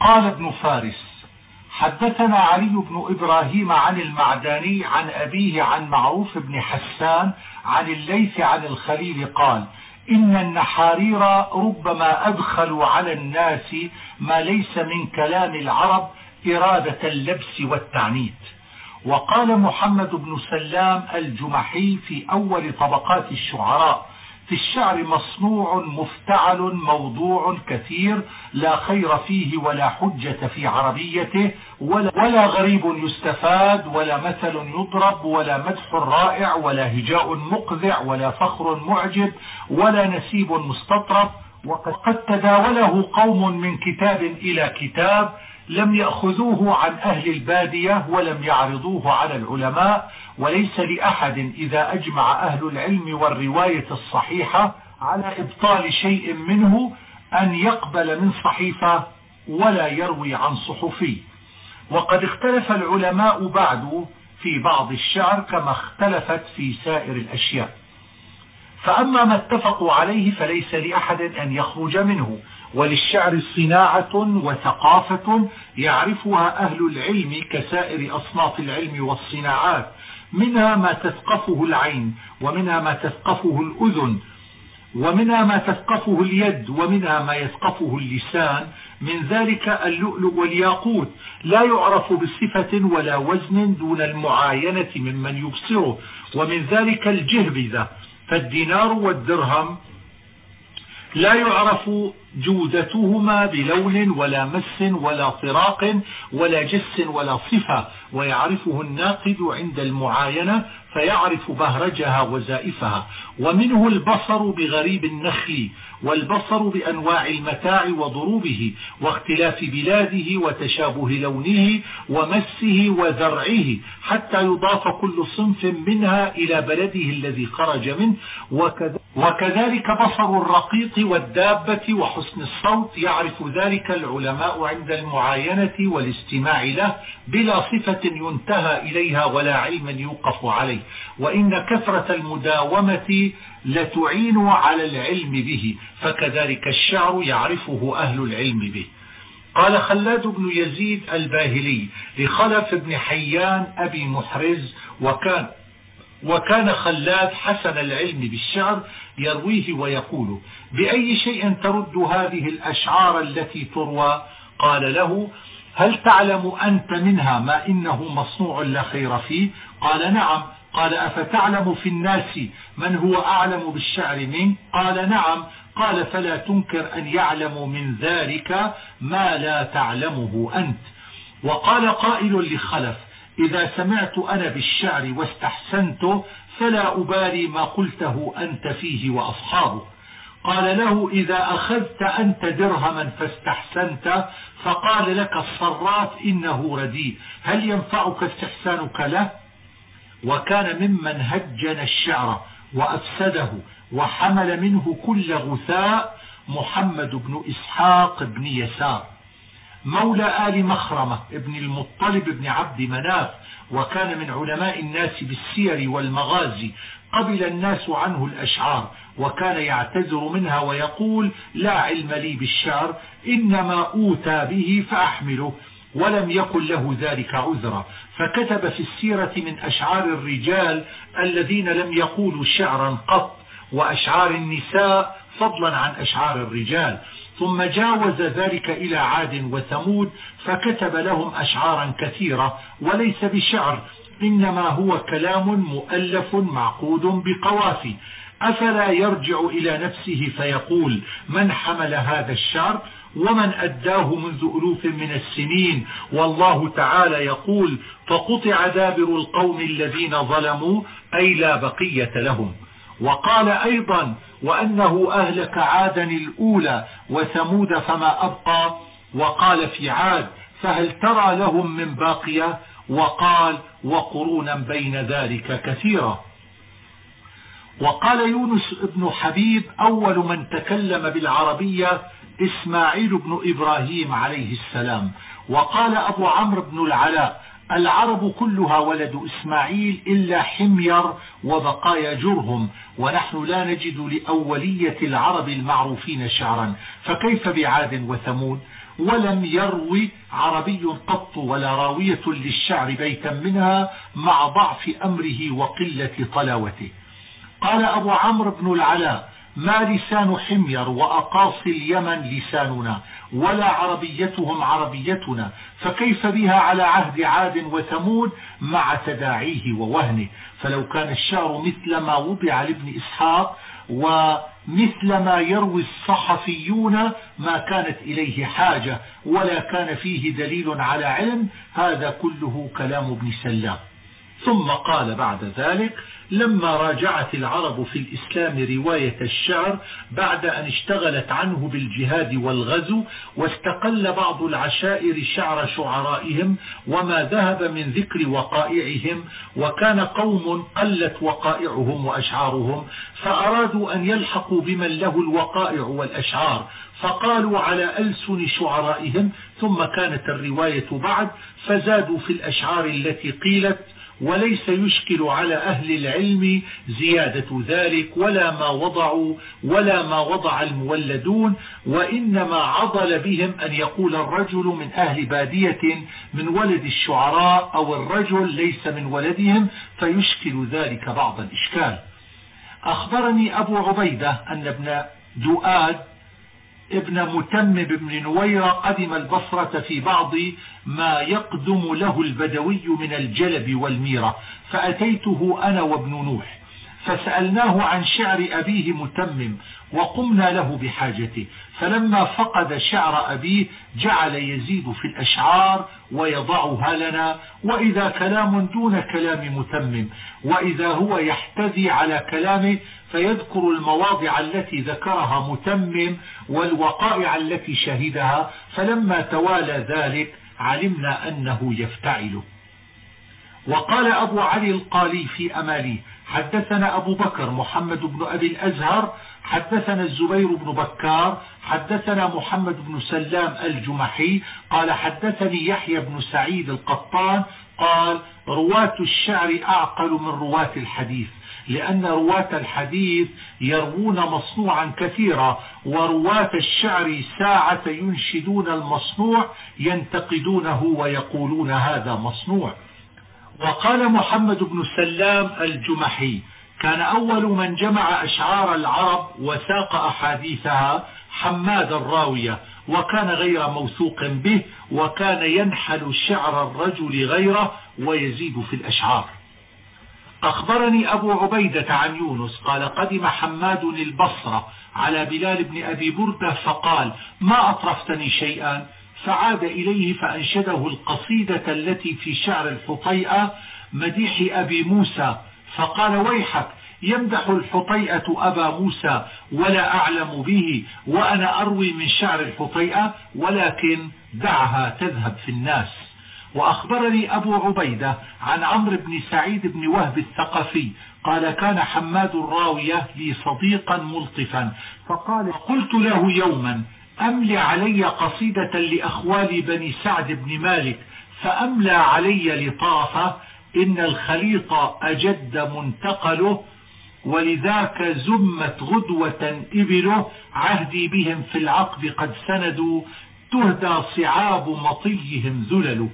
قال ابن فارس حدثنا علي بن إبراهيم عن المعداني عن أبيه عن معروف بن حسان عن الليث عن الخليل قال إن النحارير ربما أدخلوا على الناس ما ليس من كلام العرب إرادة اللبس والتعنيت. وقال محمد بن سلام الجمحي في أول طبقات الشعراء في الشعر مصنوع مفتعل موضوع كثير لا خير فيه ولا حجة في عربيته ولا, ولا غريب يستفاد ولا مثل يضرب ولا مدح رائع ولا هجاء مقذع ولا فخر معجب ولا نسيب مستطرف وقد تداوله قوم من كتاب إلى كتاب لم يأخذوه عن أهل البادية ولم يعرضوه على العلماء وليس لأحد إذا أجمع أهل العلم والرواية الصحيحة على إبطال شيء منه أن يقبل من صحيفة ولا يروي عن صحفي. وقد اختلف العلماء بعد في بعض الشعر كما اختلفت في سائر الأشياء. فأما ما اتفقوا عليه فليس لأحد أن يخرج منه. وللشعر صناعة وثقافة يعرفها أهل العلم كسائر أصناف العلم والصناعات. منها ما تثقفه العين ومنها ما تثقفه الأذن ومنها ما تثقفه اليد ومنها ما يثقفه اللسان. من ذلك اللؤلؤ والياقوت. لا يعرف بصفة ولا وزن دون المعاينة ممن يبصره. ومن ذلك الجهبذة. فالدينار والدرهم لا يعرف جودتهما بلون ولا مس ولا طراق ولا جس ولا صفة ويعرفه الناقد عند المعاينة فيعرف بهرجها وزائفها ومنه البصر بغريب النخل والبصر بأنواع المتاع وضروبه واختلاف بلاده وتشابه لونه ومسه وزرعه حتى يضاف كل صنف منها إلى بلده الذي خرج منه. وكذلك بصر الرقيق والدابة وحسن الصوت يعرف ذلك العلماء عند المعاينة والاستماع له بلا صفة ينتهى إليها ولا علم يوقف عليه. وإن كثرة المداومة لتعين على العلم به فكذلك الشعر يعرفه أهل العلم به. قال خلاد بن يزيد الباهلي لخلف بن حيان أبي محرز وكان وكان خلاد حسن العلم بالشعر يرويه ويقول بأي شيء ترد هذه الأشعار التي تروى؟ قال له هل تعلم أنت منها ما إنه مصنوع لا خير فيه؟ قال نعم قال أفتعلم في الناس من هو أعلم بالشعر منه؟ قال نعم. قال فلا تنكر أن يعلموا من ذلك ما لا تعلمه أنت. وقال قائل لخلف إذا سمعت أنا بالشعر واستحسنته فلا أبالي ما قلته أنت فيه وأصحابه. قال له إذا أخذت أنت درهما فاستحسنت فقال لك الصراف إنه رديء. هل ينفعك استحسانك له؟ وكان ممن هجن الشعر وأفسده وحمل منه كل غثاء محمد بن إسحاق بن يسار. مولى آل مخرمة ابن المطلب بن عبد مناف وكان من علماء الناس بالسير والمغازي قبل الناس عنه الأشعار وكان يعتذر منها ويقول لا علم لي بالشعر إنما أوتى به فأحمله. ولم يكن له ذلك عذرا. فكتب في السيرة من أشعار الرجال الذين لم يقولوا شعرا قط وأشعار النساء فضلا عن أشعار الرجال. ثم جاوز ذلك إلى عاد وثمود فكتب لهم أشعارا كثيرة وليس بشعر إنما هو كلام مؤلف معقود بقوافي أفلا يرجع إلى نفسه فيقول من حمل هذا الشعر؟ ومن أداه منذ ألوف من السنين والله تعالى يقول فقطع دابر القوم الذين ظلموا أي لا بقية لهم. وقال أيضا وأنه أهلك عادا الأولى وثمود فما أبقى. وقال في عاد فهل ترى لهم من باقية؟ وقال وقرونا بين ذلك كثيرا. وقال يونس بن حبيب أول من تكلم بالعربية إسماعيل بن إبراهيم عليه السلام. وقال أبو عمرو بن العلاء العرب كلها ولد إسماعيل إلا حمير وبقايا جرهم ونحن لا نجد لأولية العرب المعروفين شعرا. فكيف بعاد وثمود؟ ولم يروي عربي قط ولا راوية للشعر بيتا منها مع ضعف أمره وقلة طلاوته. قال أبو عمرو بن العلاء ما لسان حمير وأقاصي اليمن لساننا ولا عربيتهم عربيتنا. فكيف بها على عهد عاد وثمود مع تداعيه ووهنه؟ فلو كان الشعر مثل ما وضع لابن إسحاق ومثل ما يروي الصحفيون ما كانت إليه حاجة ولا كان فيه دليل على علم هذا كله كلام ابن سلام. ثم قال بعد ذلك لما راجعت العرب في الإسلام رواية الشعر بعد أن اشتغلت عنه بالجهاد والغزو واستقل بعض العشائر شعر شعرائهم وما ذهب من ذكر وقائعهم وكان قوم قلت وقائعهم وأشعارهم فأرادوا أن يلحقوا بمن له الوقائع والأشعار فقالوا على ألسن شعرائهم ثم كانت الرواية بعد فزادوا في الأشعار التي قيلت وليس يشكل على أهل العلم زيادة ذلك ولا ما وضعوا ولا ما وضع المولدون وإنما عضل بهم أن يقول الرجل من أهل بادية من ولد الشعراء أو الرجل ليس من ولدهم فيشكل ذلك بعض الإشكال. أخبرني أبو عبيدة أن ابن دؤاد ابن متمم بن نويرة قدم البصرة في بعض ما يقدم له البدوي من الجلب والميرة. فأتيته أنا وابن نوح فسألناه عن شعر أبيه متمم وقمنا له بحاجته. فلما فقد شعر أبيه جعل يزيد في الأشعار ويضعها لنا وإذا كلام دون كلام متمم وإذا هو يحتذي على كلامه فيذكر المواضع التي ذكرها متمم والوقائع التي شهدها فلما توالى ذلك علمنا أنه يفتعل. وقال أبو علي القالي في أمالي حدثنا أبو بكر محمد بن أبي الأزهر حدثنا الزبير بن بكار حدثنا محمد بن سلام الجمحي قال حدثني يحيى بن سعيد القطان قال رواة الشعر أعقل من رواة الحديث. لأن رواة الحديث يروون مصنوعا كثيرا ورواة الشعر ساعة ينشدون المصنوع ينتقدونه ويقولون هذا مصنوع. وقال محمد بن سلام الجمحي كان أول من جمع أشعار العرب وساق أحاديثها حماد الراوية وكان غير موثوق به وكان ينحل شعر الرجل غيره ويزيد في الأشعار. أخبرني أبو عبيدة عن يونس قال قدم حماد البصرة على بلال بن أبي بردة فقال ما أطرفتني شيئا؟ فعاد إليه فأنشده القصيدة التي في شعر الحطيئة مديح أبي موسى. فقال ويحك يمدح الحطيئة أبا موسى ولا أعلم به وأنا أروي من شعر الحطيئة ولكن دعها تذهب في الناس. وأخبرني أبو عبيدة عن عمرو بن سعيد بن وهب الثقفي قال كان حماد الراوية لي صديقا ملطفا فقال قلت له يوما أملي علي قصيدة لأخوال بني سعد بن مالك فأملى علي لطافة إن الخليط أجد منتقله ولذاك زمت غدوة إبله عهدي بهم في العقد قد سندوا تهدى صعاب مطيهم ذلل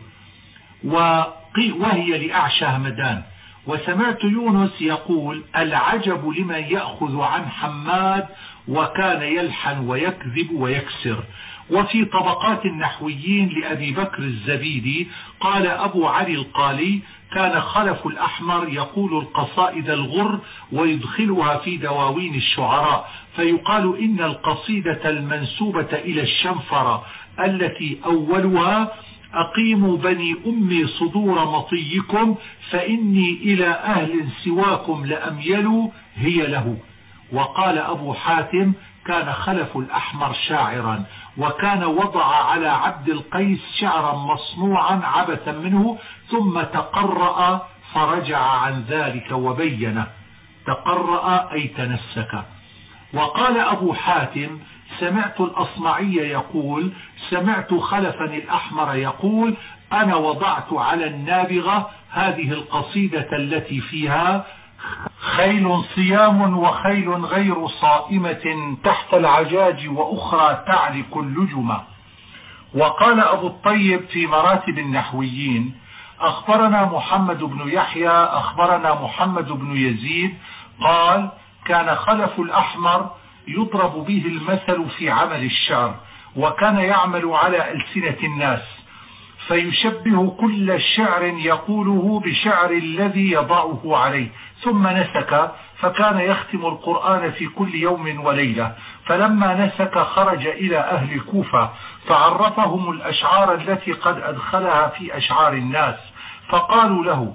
وهي لأعشى همدان. وسمعت يونس يقول العجب لمن يأخذ عن حماد وكان يلحن ويكذب ويكسر. وفي طبقات النحويين لأبي بكر الزبيدي قال أبو علي القالي كان خلف الأحمر يقول القصائد الغر ويدخلها في دواوين الشعراء. فيقال إن القصيدة المنسوبة إلى الشنفرة التي أولها أقيموا بني أمي صدور مطيكم فإني إلى أهل سواكم لأميل هي له. وقال أبو حاتم كان خلف الأحمر شاعرا وكان وضع على عبد القيس شعرا مصنوعا عبثا منه ثم تقرأ فرجع عن ذلك وبين تقرأ أي تنسك. وقال أبو حاتم سمعت الأصمعي يقول سمعت خلفا الأحمر يقول أنا وضعت على النابغة هذه القصيدة التي فيها خيل صيام وخيل غير صائمة تحت العجاج وأخرى تعرك اللجمة وقال أبو الطيب في مراتب النحويين أخبرنا محمد بن يحيى أخبرنا محمد بن يزيد قال كان خلف الأحمر يضرب به المثل في عمل الشعر وكان يعمل على ألسنة الناس. فيشبه كل شعر يقوله بشعر الذي يضعه عليه. ثم نسك فكان يختم القرآن في كل يوم وليلة. فلما نسك خرج إلى أهل الكوفة فعرفهم الأشعار التي قد أدخلها في أشعار الناس. فقالوا له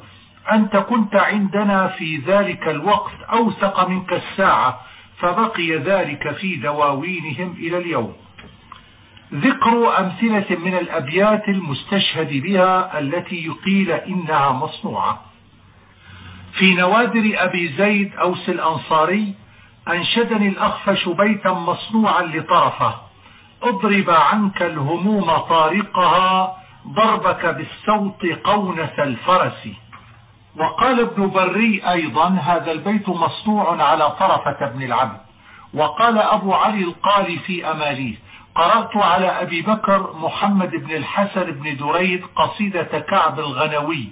أنت كنت عندنا في ذلك الوقت أوثق منك الساعة. فبقي ذلك في دواوينهم إلى اليوم. ذكر أمثلة من الأبيات المستشهد بها التي يقيل إنها مصنوعة. في نوادر أبي زيد أوس الأنصاري أنشدني الأخفش بيتا مصنوعا لطرفه أضرب عنك الهموم طارقها ضربك بالسوط قونس الفرس. وقال ابن بري أيضا هذا البيت مصنوع على طرفة ابن العبد. وقال أبو علي القالي في أماليه قرأت على أبي بكر محمد بن الحسن بن دريد قصيدة كعب الغنوي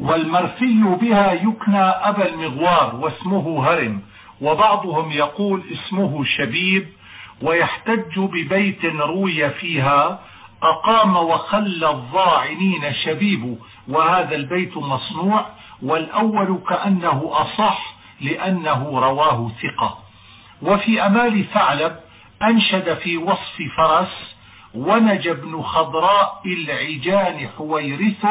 والمرثي بها يكنى أبا المغوار واسمه هرم وبعضهم يقول اسمه شبيب ويحتج ببيت روي فيها أقام وخلى الضاعنين شبيب وهذا البيت مصنوع والأول كأنه أصح لأنه رواه ثقة. وفي أمال ثعلب أنشد في وصف فرس ونج بن خضراء العجان حويرث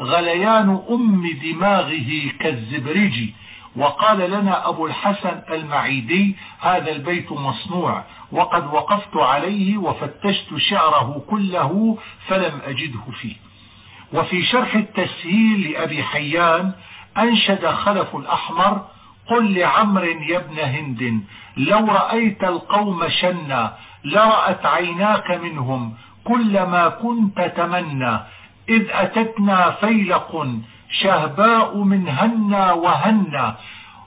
غليان أم دماغه كالزبرج. وقال لنا أبو الحسن المعيدي هذا البيت مصنوع وقد وقفت عليه وفتشت شعره كله فلم أجده فيه. وفي شرح التسهيل لأبي حيان أنشد خلف الأحمر قل لعمر يا ابن هند لو رأيت القوم شنا لرأت عيناك منهم كل ما كنت تمنى إذ أتتنا فيلق شهباء من هنا وهنا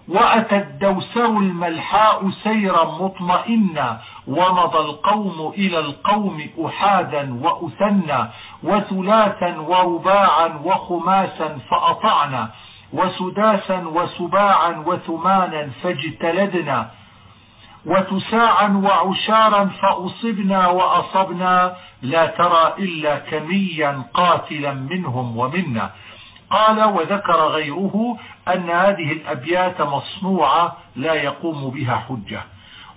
وأتى الدوسر الملحاء سيرا مطمئنا ومضى القوم إلى القوم أحادا وأثنا وثلاثا ورباعا وخماسا فأطعنا وسداسا وسباعا وثمانا فاجتلدنا وتساعا وعشارا فأصبنا وأصبنا لا ترى إلا كميا قاتلا منهم ومنا قال وذكر غيره أن هذه الأبيات مصنوعة لا يقوم بها حجة.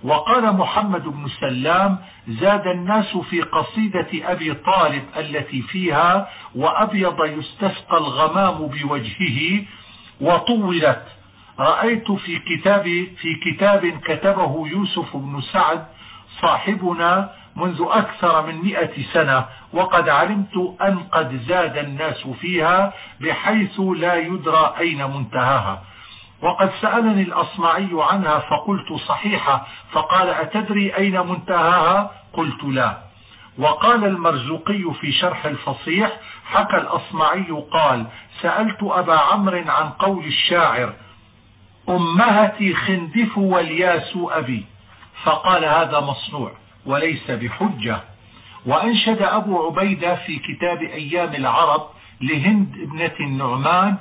وقال محمد بن سلام زاد الناس في قصيدة أبي طالب التي فيها وأبيض يستسقى الغمام بوجهه وطولت. رأيت في كتاب في كتاب كتبه يوسف بن سعد صاحبنا منذ أكثر من مئة سنة وقد علمت أن قد زاد الناس فيها بحيث لا يدرى أين منتهاها. وقد سألني الأصمعي عنها فقلت صحيحة فقال أتدري أين منتهاها؟ قلت لا. وقال المرزوقي في شرح الفصيح حكى الأصمعي قال سألت أبا عمرو عن قول الشاعر أمهتي خندف والياس أبي. فقال هذا مصنوع. وليس بحجة. وأنشد أبو عبيدة في كتاب أيام العرب لهند ابنة النعمان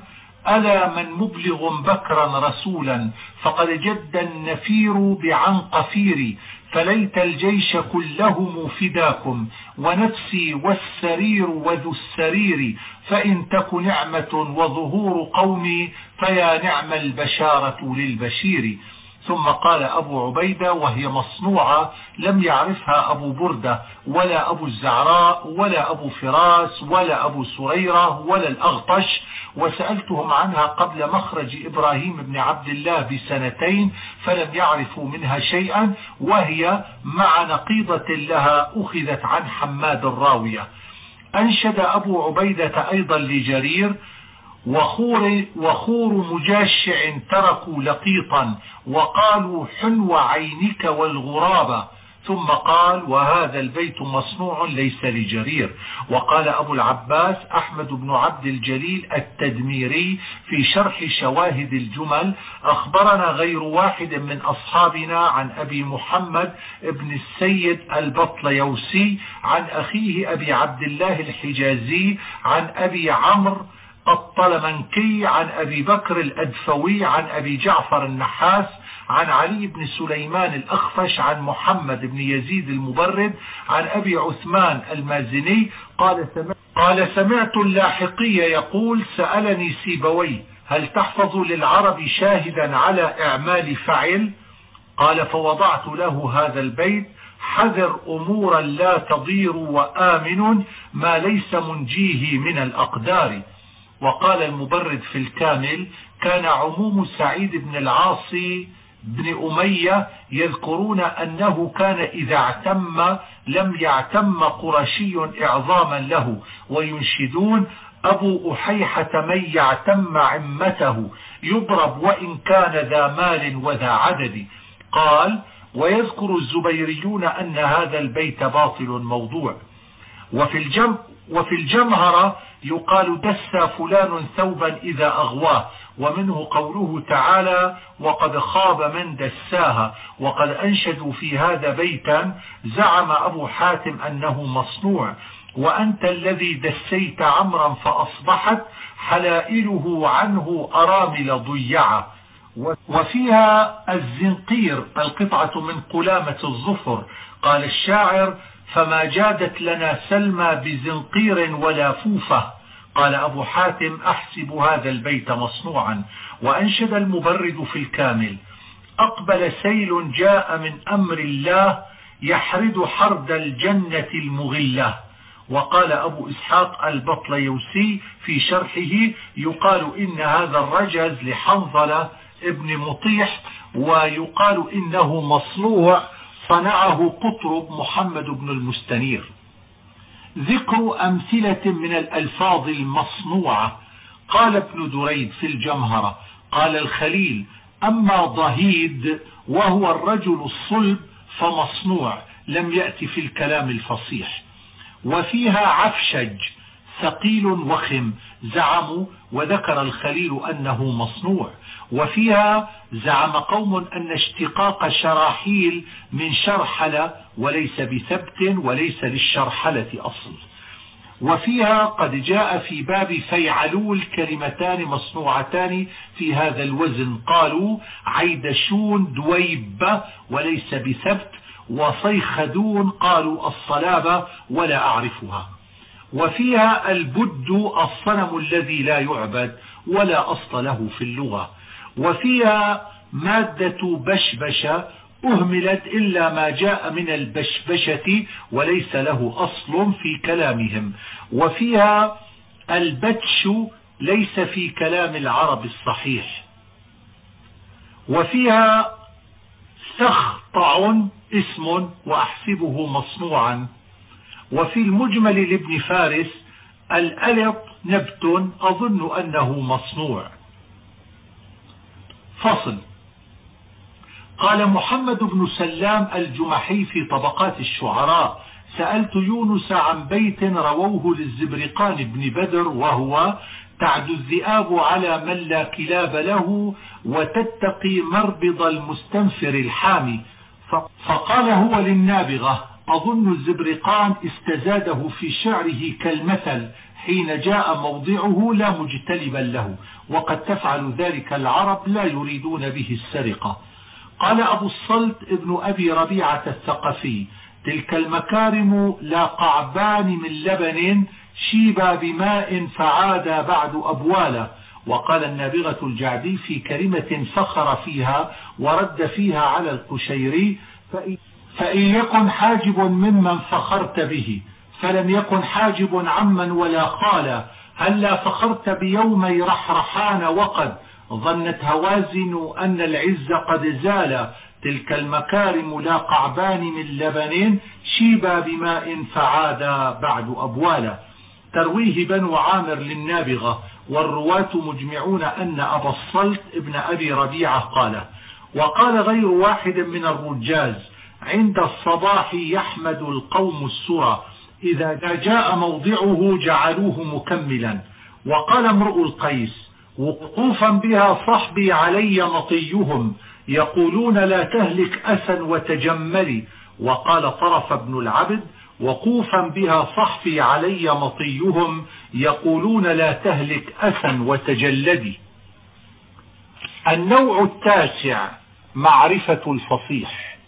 ألا من مبلغ بكرا رسولا فقد جد النفير بعنقفير فليت الجيش كلهم فداكم ونفسي والسرير وذو السرير فإن تك نعمة وظهور قومي فيا نعم البشارة للبشير. ثم قال أبو عبيدة وهي مصنوعة لم يعرفها أبو بردة ولا أبو الزعراء ولا أبو فراس ولا أبو سريرة ولا الأغطش وسألتهم عنها قبل مخرج إبراهيم بن عبد الله بسنتين فلم يعرفوا منها شيئا وهي مع نقيضة لها أخذت عن حماد الراوية. أنشد أبو عبيدة أيضا لجرير وخور, وخور مجاشع تركوا لقيطا وقالوا حلو عينك والغرابة ثم قال وهذا البيت مصنوع ليس لجرير. وقال أبو العباس أحمد بن عبد الجليل التدميري في شرح شواهد الجمل أخبرنا غير واحد من أصحابنا عن أبي محمد ابن السيد البطليوسي عن أخيه أبي عبد الله الحجازي عن أبي عمرو الطلمنكي عن أبي بكر الأدفوي عن أبي جعفر النحاس عن علي بن سليمان الأخفش عن محمد بن يزيد المبرد عن أبي عثمان المازني. قال سمعت, قال سمعت اللاحقي يقول سألني سيبوي هل تحفظ للعرب شاهدا على إعمال فعل قال فوضعت له هذا البيت حذر أمورا لا تضير وآمن ما ليس منجيه من الأقدار. وقال المبرد في الكامل كان عموم سعيد بن العاصي بن أمية يذكرون أنه كان إذا اعتم لم يعتم قرشي إعظاما له وينشدون أبو أحيحة من يعتم عمته يضرب وإن كان ذا مال وذا عدد. قال ويذكر الزبيريون أن هذا البيت باطل موضوع. وفي الجم وفي الجمهرة يقال دس فلان ثوبا إذا أغواه ومنه قوله تعالى وقد خاب من دساها وقد أنشدوا في هذا بيتا زعم أبو حاتم أنه مصنوع وأنت الذي دسيت عمرا فأصبحت حلائله عنه أرامل ضيعة وفيها الزنقير القطعة من قلامة الظفر. قال الشاعر فما جادت لنا سلمى بزنقير ولا فوفة. قال أبو حاتم أحسب هذا البيت مصنوعا وأنشد المبرد في الكامل. أقبل سيل جاء من أمر الله يحرد حرد الجنة المغلة. وقال أبو إسحاق البطليوسي في شرحه يقال إن هذا الرجز لحنظلة ابن مطيح ويقال إنه مصنوع صنعه قطرب محمد بن المستنير. ذكر أمثلة من الألفاظ المصنوعة. قال ابن دريد في الجمهرة قال الخليل أما ضهيد وهو الرجل الصلب فمصنوع لم يأتي في الكلام الفصيح. وفيها عفشج ثقيل وخم زعموا وذكر الخليل أنه مصنوع. وفيها زعم قوم أن اشتقاق شراحيل من شرحل وليس بثبت وليس للشرحلة أصل. وفيها قد جاء في باب فيعلول كلمتان مصنوعتان في هذا الوزن. قالوا عيدشون دويب وليس بثبت وصيخدون قالوا الصلابة ولا أعرفها. وفيها البد الصنم الذي لا يعبد ولا أصل له في اللغة. وفيها مادة بشبشة أهملت إلا ما جاء من البشبشة وليس له أصل في كلامهم. وفيها البتش ليس في كلام العرب الصحيح. وفيها سخطع اسم وأحسبه مصنوعا. وفي المجمل لابن فارس الألط نبت أظن أنه مصنوع. فصل قال محمد بن سلام الجمحي في طبقات الشعراء سألت يونس عن بيت رووه للزبرقان بن بدر وهو تعد الذئاب على من لا كلاب له وتتقي مربض المستنفر الحامي فقال هو للنابغة أظن الزبرقان استزاده في شعره كالمثل حين جاء موضعه لا مجتلبا له وقد تفعل ذلك العرب لا يريدون به السرقة. قال أبو الصلت ابن أبي ربيعة الثقفي تلك المكارم لا قعبان من لبن شيبا بماء فعاد بعد أبوالا وقال النابغة الجعدي في كلمة فخر فيها ورد فيها على القشيري فإن يكن حاجب ممن فخرت به. فلم يكن حاجب عمن ولا قال هلا فخرت بيومي رحرحان وقد ظنت هوازن أن العز قد زال. تلك المكارم لا قعبان من لبن شيبا بماء فعاد بعد أبوالا. ترويه بنو عامر للنابغة والرواة مجمعون أن أبا الصلت ابن أبي ربيعة قال وقال غير واحد من الرجاز عند الصباح يحمد القوم السرى. إذا جاء موضعه جعلوه مكملا. وقال امرؤ القيس وقوفا بها صحبي علي مطيهم يقولون لا تهلك أسا وتجملي وقال طرف بن العبد وقوفا بها صحفي علي مطيهم يقولون لا تهلك أسا وتجلدي النوع التاسع معرفة الفصيح.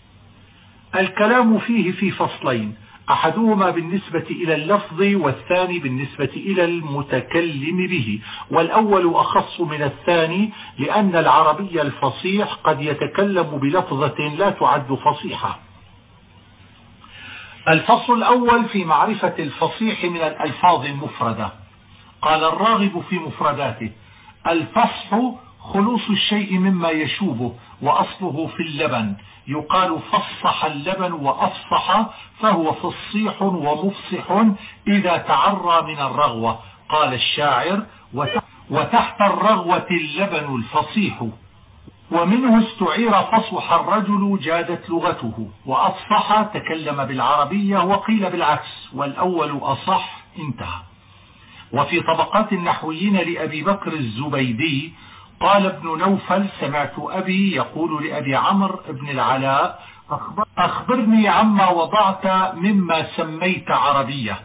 الكلام فيه في فصلين أحدهما بالنسبة إلى اللفظ والثاني بالنسبة إلى المتكلم به. والأول أخص من الثاني لأن العربي الفصيح قد يتكلم بلفظة لا تعد فصيحة. الفصل الأول في معرفة الفصيح من الألفاظ المفردة. قال الراغب في مفرداته الفصح خلوص الشيء مما يشوبه وأصله في اللبن. يقال فصح اللبن وأفصح فهو فصيح ومفصح إذا تعرى من الرغوة. قال الشاعر وتحت الرغوة اللبن الفصيح ومنه استعير فصح الرجل جادت لغته وأفصح تكلم بالعربية وقيل بالعكس والأول أصح انتهى. وفي طبقات النحويين لأبي بكر الزبيدي قال ابن نوفل سمعت أبي يقول لأبي عمرو بن العلاء أخبرني عما وضعت مما سميت عربية.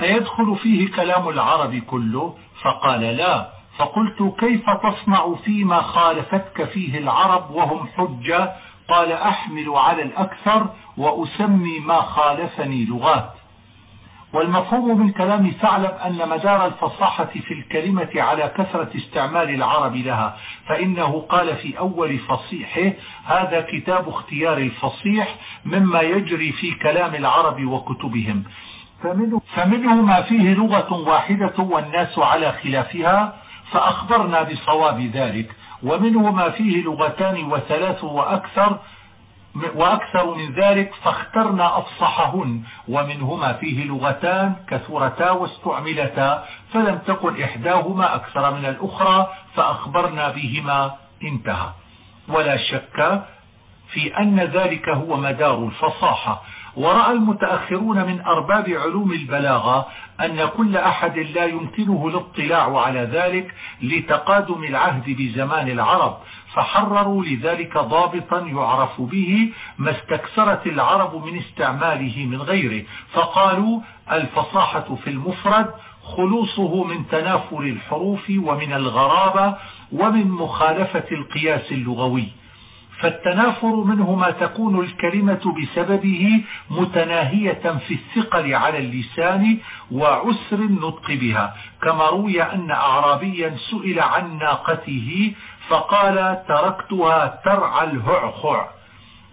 أيدخل فيه كلام العرب كله؟ فقال لا. فقلت كيف تصنع فيما خالفتك فيه العرب وهم حجة؟ قال أحمل على الأكثر وأسمي ما خالفني لغات. والمفهوم من كلام ثعلب أن مدار الفصاحة في الكلمة على كثرة استعمال العرب لها فإنه قال في أول فصيحه هذا كتاب اختيار الفصيح مما يجري في كلام العرب وكتبهم. فمنه ما فيه لغة واحدة والناس على خلافها فأخبرنا بصواب ذلك. ومنه ما فيه لغتان وثلاث وأكثر وأكثر من ذلك فاخترنا أفصحهن ومنهما فيه لغتان كثرتا واستعملتا فلم تكن إحداهما أكثر من الأخرى فأخبرنا بهما انتهى. ولا شك في أن ذلك هو مدار الفصاحة. ورأى المتأخرون من أرباب علوم البلاغة أن كل أحد لا يمكنه الاطلاع على ذلك لتقادم العهد بزمان العرب فحرروا لذلك ضابطا يعرف به ما استكثرت العرب من استعماله من غيره. فقالوا الفصاحة في المفرد خلوصه من تنافر الحروف ومن الغرابة ومن مخالفة القياس اللغوي. فالتنافر منه ما تكون الكلمة بسببه متناهية في الثقل على اللسان وعسر النطق بها. كما روي أن أعرابيا سئل عن ناقته فقال تركتها ترعى الهعخع.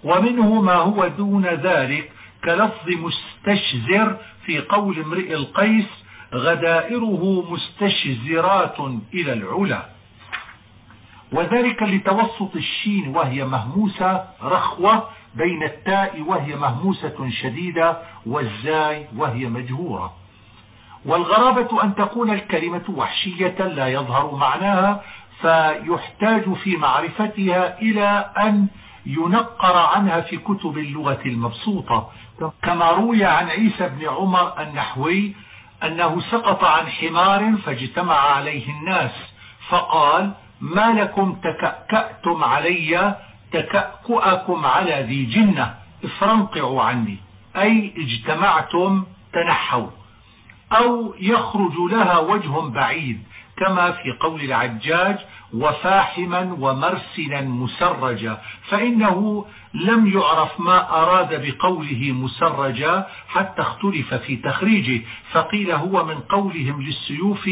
ومنه ما هو دون ذلك كلفظ مستشزر في قول امرئ القيس غدائره مستشزرات إلى العلا. وذلك لتوسط الشين وهي مهموسة رخوة بين التاء وهي مهموسة شديدة والزاي وهي مجهورة. والغرابة أن تكون الكلمة وحشية لا يظهر معناها فيحتاج في معرفتها إلى أن ينقر عنها في كتب اللغة المبسوطة. كما روي عن عيسى بن عمر النحوي أنه سقط عن حمار فاجتمع عليه الناس فقال ما لكم تكأكأتم علي تكأكؤكم على ذي جنة افرنقعوا عني. أي اجتمعتم تنحوا أو يخرج لها وجه بعيد. كما في قول العجاج وفاحما ومرسلا مسرجا. فإنه لم يعرف ما أراد بقوله مسرجا حتى اختلف في تخريجه. فقيل هو من قولهم للسيوف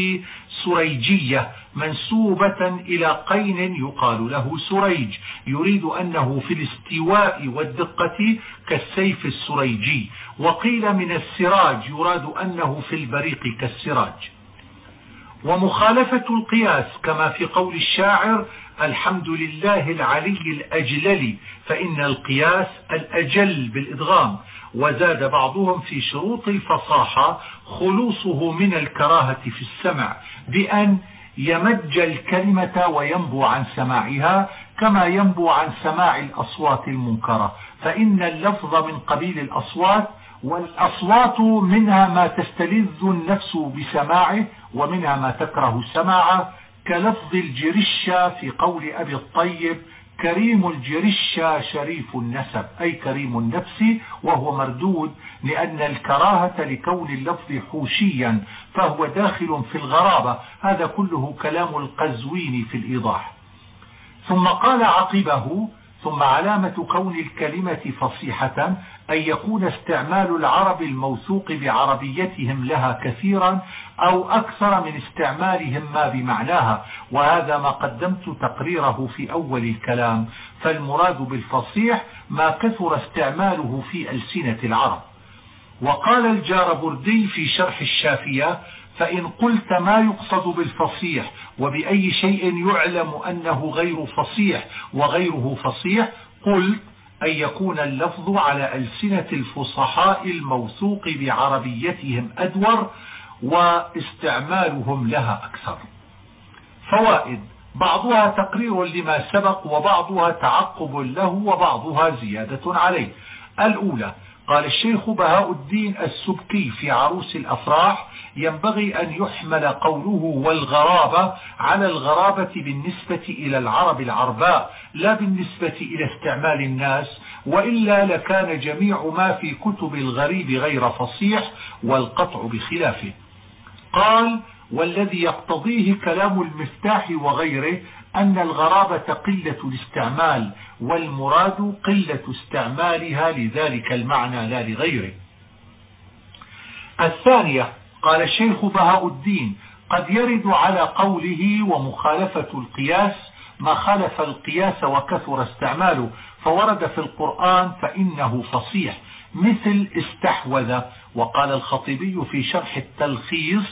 سريجية منسوبة إلى قين يقال له سريج. يريد أنه في الاستواء والدقة كالسيف السريجي. وقيل من السراج يراد أنه في البريق كالسراج. ومخالفة القياس كما في قول الشاعر الحمد لله العلي الأجلل فإن القياس الأجل بالإدغام. وزاد بعضهم في شروط الفصاحة خلوصه من الكراهة في السمع بأن يمج الكلمة وينبو عن سماعها كما ينبو عن سماع الأصوات المنكرة. فإن اللفظ من قبيل الأصوات والأصوات منها ما تستلذ النفس بسماعه ومنها ما تكره سماعه كلفظ الجرشة في قول أبي الطيب كريم الجرشة شريف النسب أي كريم النفس وهو مردود لأن الكراهة لكون اللفظ حوشيا فهو داخل في الغرابة هذا كله كلام القزوين في الإيضاح. ثم قال عقبه ثم علامة كون الكلمة فصيحة أن يكون استعمال العرب الموثوق بعربيتهم لها كثيرا أو أكثر من استعمالهم ما بمعناها. وهذا ما قدمت تقريره في أول الكلام. فالمراد بالفصيح ما كثر استعماله في ألسنة العرب. وقال الجاربردي في شرح الشافية فإن قلت ما يقصد بالفصيح وبأي شيء يعلم أنه غير فصيح وغيره فصيح قلت أن يكون اللفظ على ألسنة الفصحاء الموثوق بعربيتهم أدور واستعمالهم لها أكثر. فوائد بعضها تقرير لما سبق وبعضها تعقب له وبعضها زيادة عليه. الأولى قال الشيخ بهاء الدين السبكي في عروس الأفراح ينبغي أن يحمل قوله والغرابة على الغرابة بالنسبة إلى العرب العرباء لا بالنسبة إلى استعمال الناس وإلا لكان جميع ما في كتب الغريب غير فصيح والقطع بخلافه. قال والذي يقتضيه كلام المفتاح وغيره أن الغرابة قلة الاستعمال والمراد قلة استعمالها لذلك المعنى لا لغيره. الثانية قال الشيخ بهاء الدين قد يرد على قوله ومخالفة القياس ما خالف القياس وكثر استعماله فورد في القرآن فإنه فصيح مثل استحوذ وقال الخطيبي في شرح التلخيص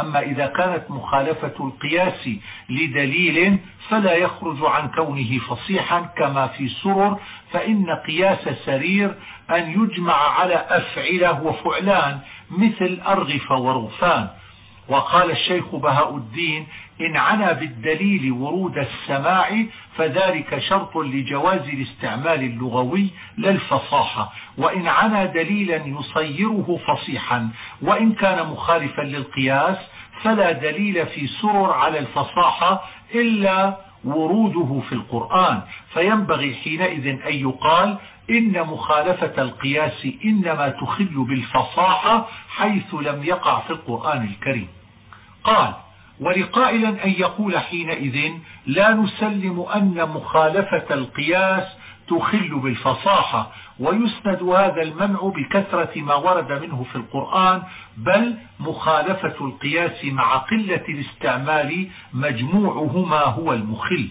أما إذا كانت مخالفة القياس لدليل فلا يخرج عن كونه فصيحا كما في سرر فإن قياس سرير أن يجمع على أفعله وفعلان مثل أرغف ورغفان وقال الشيخ بهاء الدين إن عنا بالدليل ورود السماع فذلك شرط لجواز الاستعمال اللغوي للفصاحة وإن عنا دليلا يصيره فصيحا. وإن كان مخالفا للقياس فلا دليل في سرر على الفصاحة إلا وروده في القرآن. فينبغي حينئذ أن يقال إن مخالفة القياس إنما تخل بالفصاحة حيث لم يقع في القرآن الكريم. قال ولقائلا أن يقول حينئذ لا نسلم أن مخالفة القياس تخل بالفصاحة ويسند هذا المنع بكثرة ما ورد منه في القرآن بل مخالفة القياس مع قلة الاستعمال مجموعهما هو المخل.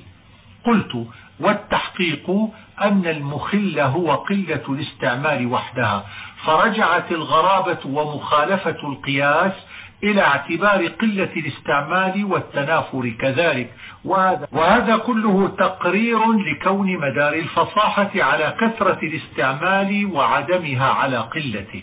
قلت والتحقيق أن المخل هو قلة الاستعمال وحدها فرجعت الغرابة ومخالفة القياس إلى اعتبار قلة الاستعمال والتنافر كذلك. وهذا, وهذا كله تقرير لكون مدار الفصاحة على كثرة الاستعمال وعدمها على قلته.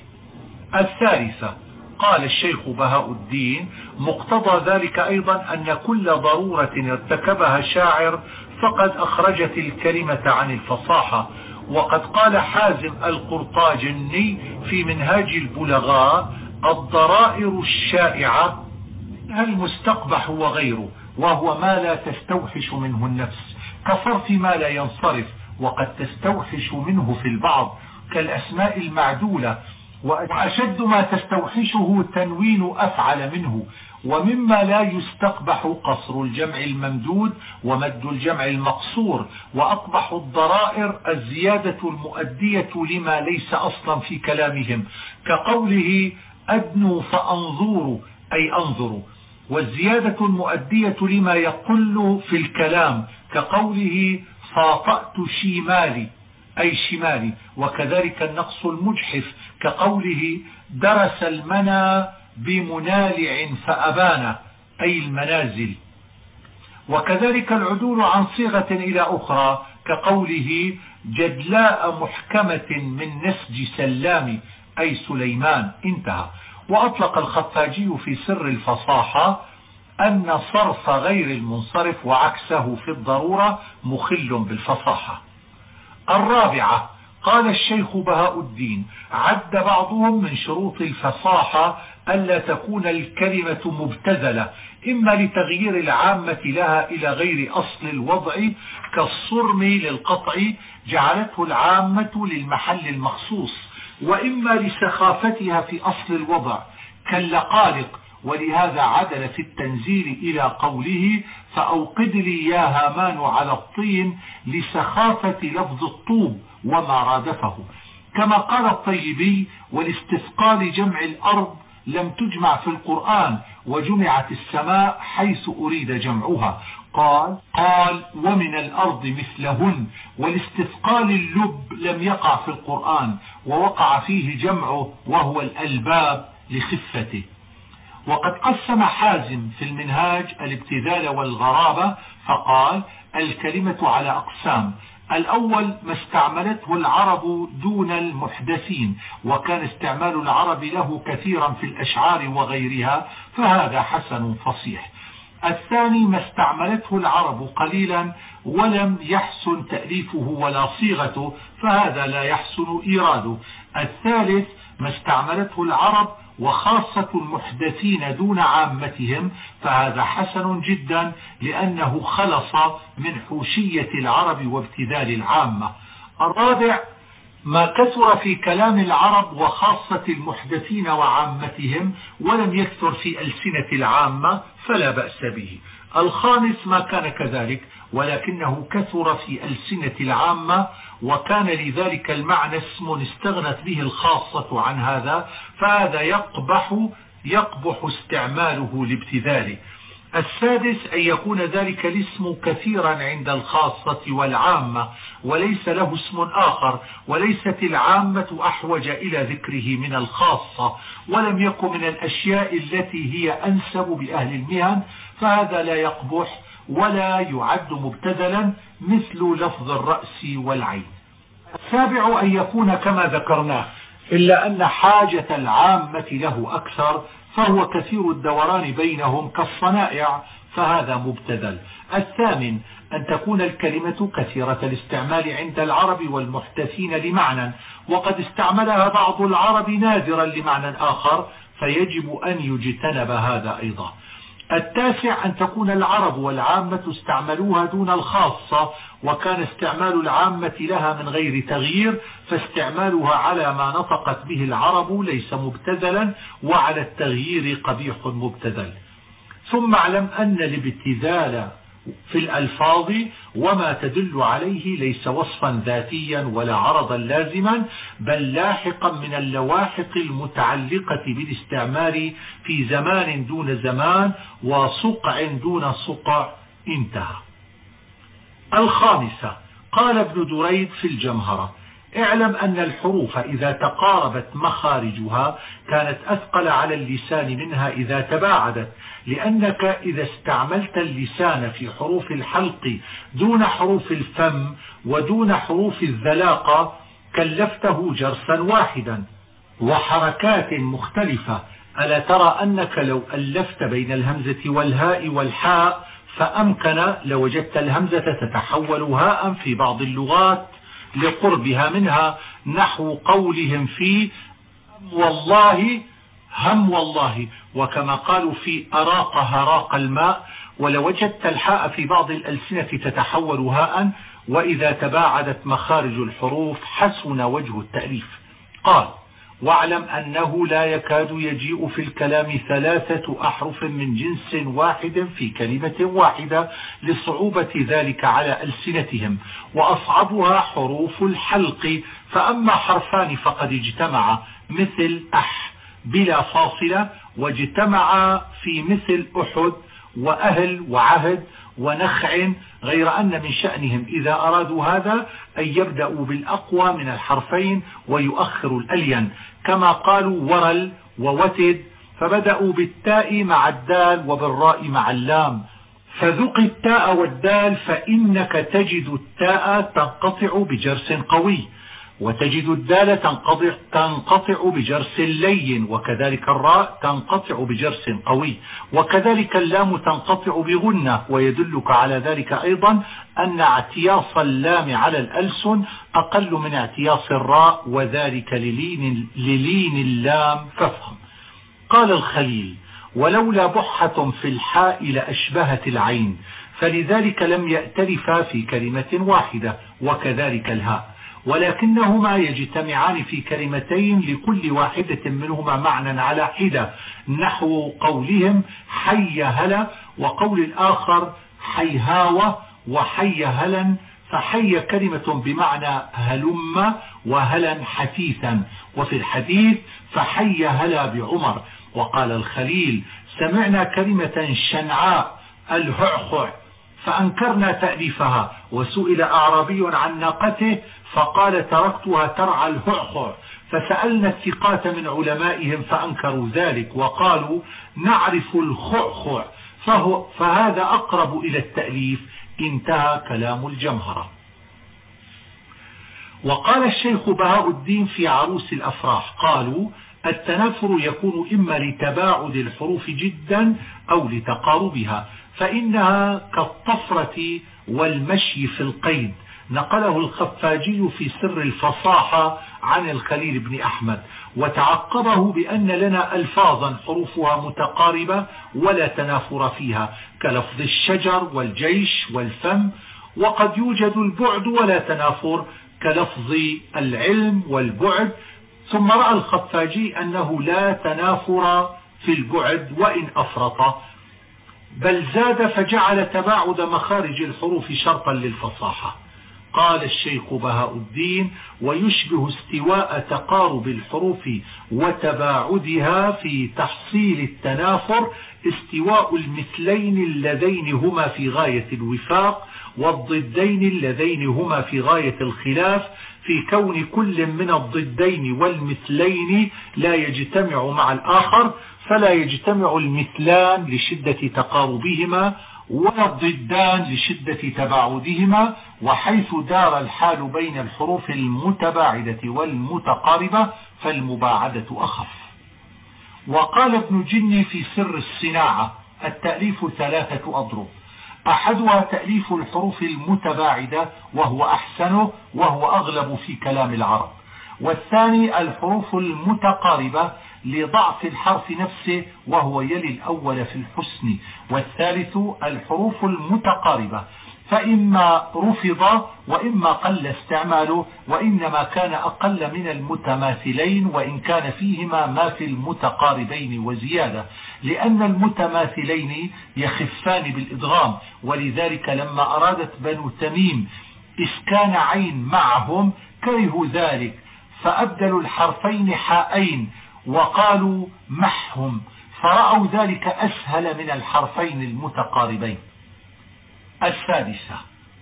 الثالثة قال الشيخ بهاء الدين مقتضى ذلك أيضا أن كل ضرورة ارتكبها شاعر فقد أخرجت الكلمة عن الفصاحة. وقد قال حازم القرطاجني في منهاج البلغاء الضرائر الشائعة المستقبح وغيره وهو ما لا تستوحش منه النفس. كصرف ما لا ينصرف وقد تستوحش منه في البعض كالأسماء المعدولة. وأشد ما تستوحشه تنوين أفعل منه. ومما لا يستقبح قصر الجمع الممدود ومد الجمع المقصور وأقبح الضرائر الزيادة المؤدية لما ليس أصلا في كلامهم كقوله أدنوا فأنظروا أي أنظروا والزيادة المؤدية لما يقل في الكلام كقوله فاطأت شمالي أي شمالي وكذلك النقص المجحف كقوله درس المنى بمنالع فأبان أي المنازل. وكذلك العدول عن صيغة إلى أخرى كقوله جدلاء محكمة من نسج سلام أي سليمان. انتهى. وأطلق الخفاجي في سر الفصاحة أن صرف غير المنصرف وعكسه في الضرورة مخل بالفصاحة. الرابعة قال الشيخ بهاء الدين عد بعضهم من شروط الفصاحة ألا تكون الكلمة مبتذلة إما لتغيير العامة لها إلى غير أصل الوضع كالصرم للقطع جعلته العامة للمحل المخصوص وإما لسخافتها في أصل الوضع كاللقالق ولهذا عدل في التنزيل إلى قوله فأوقد لي يا هامان على الطين لسخافة لفظ الطوب وما رادفه كما قال الطيبي والاستثقال جمع الأرض لم تجمع في القرآن وجمعت السماء حيث أريد جمعها. قال قال ومن الأرض مثلهن والاستثقال اللب لم يقع في القرآن ووقع فيه جمعه وهو الألباب لخفته. وقد قسم حازم في المنهاج الابتذال والغرابة فقال الكلمة على أقسام الأول ما استعملته العرب دون المحدثين وكان استعمال العرب له كثيرا في الأشعار وغيرها فهذا حسن فصيح. الثاني ما استعملته العرب قليلا ولم يحسن تأليفه ولا صيغته فهذا لا يحسن إيراده. الثالث ما استعملته العرب وخاصة المحدثين دون عامتهم فهذا حسن جدا لأنه خلص من حوشية العرب وابتذال العامة. الرابع ما كثر في كلام العرب وخاصة المحدثين وعامتهم ولم يكثر في ألسنة العامة فلا بأس به. الخامس ما كان كذلك ولكنه كثر في ألسنة العامة وكان لذلك المعنى اسم استغنت به الخاصة عن هذا فهذا يقبح يقبح استعماله لابتذاله. السادس أن يكون ذلك الاسم كثيرا عند الخاصة والعامة وليس له اسم آخر وليست العامة أحوج إلى ذكره من الخاصة ولم يكن من الأشياء التي هي أنسب بأهل المهن فهذا لا يقبح. ولا يعد مبتدلا مثل لفظ الرأس والعين. السابع أن يكون كما ذكرناه إلا أن حاجة العامة له أكثر فهو كثير الدوران بينهم كالصنائع فهذا مبتذل. الثامن أن تكون الكلمة كثيرة الاستعمال عند العرب والمحتثين لمعنى وقد استعملها بعض العرب نادرا لمعنى آخر فيجب أن يجتنب هذا أيضا. التاسع أن تكون العرب والعامة استعملوها دون الخاصة وكان استعمال العامة لها من غير تغيير فاستعمالها على ما نطقت به العرب ليس مبتذلا وعلى التغيير قبيح مبتذل. ثم اعلم أن الابتذال في الألفاظ وما تدل عليه ليس وصفا ذاتيا ولا عرضا لازما بل لاحقا من اللواحق المتعلقة بالاستعمال في زمان دون زمان وصقع دون صقع انتهى. الخامسة قال ابن دريد في الجمهرة اعلم أن الحروف إذا تقاربت مخارجها كانت أثقل على اللسان منها إذا تباعدت لأنك إذا استعملت اللسان في حروف الحلق دون حروف الفم ودون حروف الذلاقة كلفته جرسا واحدا. وحركات مختلفة. ألا ترى أنك لو ألفت بين الهمزة والهاء والحاء فأمكن لوجدت الهمزة تتحول هاء في بعض اللغات. لقربها منها نحو قولهم في والله هم والله. وكما قالوا في أراق هراق الماء ولوجدت الحاء في بعض الألسنة تتحول هاء وإذا تباعدت مخارج الحروف حسن وجه التأليف. قال واعلم أنه لا يكاد يجيء في الكلام ثلاثة أحرف من جنس واحد في كلمة واحدة لصعوبة ذلك على ألسنتهم وأصعبها حروف الحلق. فأما حرفان فقد اجتمع مثل أح بلا فاصلة واجتمع في مثل أحد وأهل وعهد ونخع غير أن من شأنهم. إذا أرادوا هذا أن يبدأوا بالأقوى من الحرفين ويؤخروا الألين. كما قالوا ورل ووتد فبدأوا بالتاء مع الدال وبالراء مع اللام. فذق التاء والدال فإنك تجد التاء تنقطع بجرس قوي. وتجد الدال تنقطع, تنقطع بجرس لين وكذلك الراء تنقطع بجرس قوي وكذلك اللام تنقطع بغنة ويدلك على ذلك أيضا أن اعتياص اللام على الألسن أقل من اعتياص الراء وذلك للين, للين اللام فافهم قال الخليل ولولا بحة في الحاء لأشبهت العين فلذلك لم يأتلفا في كلمة واحدة وكذلك الهاء. ولكنهما يجتمعان في كلمتين لكل واحدة منهما معنى على حدة نحو قولهم حي هلا وقول الآخر حيهاوة وحي هلا فحي كلمة بمعنى هلم وهلا حثيثا وفي الحديث فحي هلا بعمر وقال الخليل سمعنا كلمة شنعاء الهعخع فأنكرنا تأليفها وسئل أعرابي عن ناقته فقال تركتها ترعى الهعخع فسألنا الثقات من علمائهم فأنكروا ذلك وقالوا نعرف الخعخع. فهو فهذا أقرب إلى التأليف. انتهى كلام الجمهرة. وقال الشيخ بهاء الدين في عروس الأفراح قالوا التنافر يكون إما لتباعد الحروف جدا أو لتقاربها فإنها كالطفرة والمشي في القيد. نقله الخفاجي في سر الفصاحة عن الخليل بن أحمد وتعقبه بأن لنا ألفاظا حروفها متقاربة ولا تنافر فيها كلفظ الشجر والجيش والفم وقد يوجد البعد ولا تنافر كلفظ العلم والبعد. ثم رأى الخفاجي أنه لا تنافر في البعد وإن أفرط بل زاد فجعل تباعد مخارج الحروف شرطا للفصاحة. قال الشيخ بهاء الدين ويشبه استواء تقارب الحروف وتباعدها في تحصيل التنافر استواء المثلين اللذين هما في غاية الوفاق والضدين اللذين هما في غاية الخلاف. في كون كل من الضدين والمثلين لا يجتمع مع الآخر فلا يجتمع المثلان لشدة تقاربهما. ولا الضدان لشدة تباعدهما وحيث دار الحال بين الحروف المتباعدة والمتقاربة فالمباعدة أخف. وقال ابن جني في سر الصناعة التأليف ثلاثة أضرب. أحدها تأليف الحروف المتباعدة وهو أحسنه وهو أغلب في كلام العرب. والثاني الحروف المتقاربة لضعف الحرف نفسه وهو يلي الأول في الحسن والثالث الحروف المتقاربة. فإما رفض وإما قل استعماله وإنما كان أقل من المتماثلين وإن كان فيهما ما في المتقاربين وزيادة. لأن المتماثلين يخفان بالإدغام ولذلك لما أرادت بنو تميم إسكان عين معهم كرهوا ذلك. فأبدلوا الحرفين حائين وقالوا محهم. فرأوا ذلك أسهل من الحرفين المتقاربين. السادسة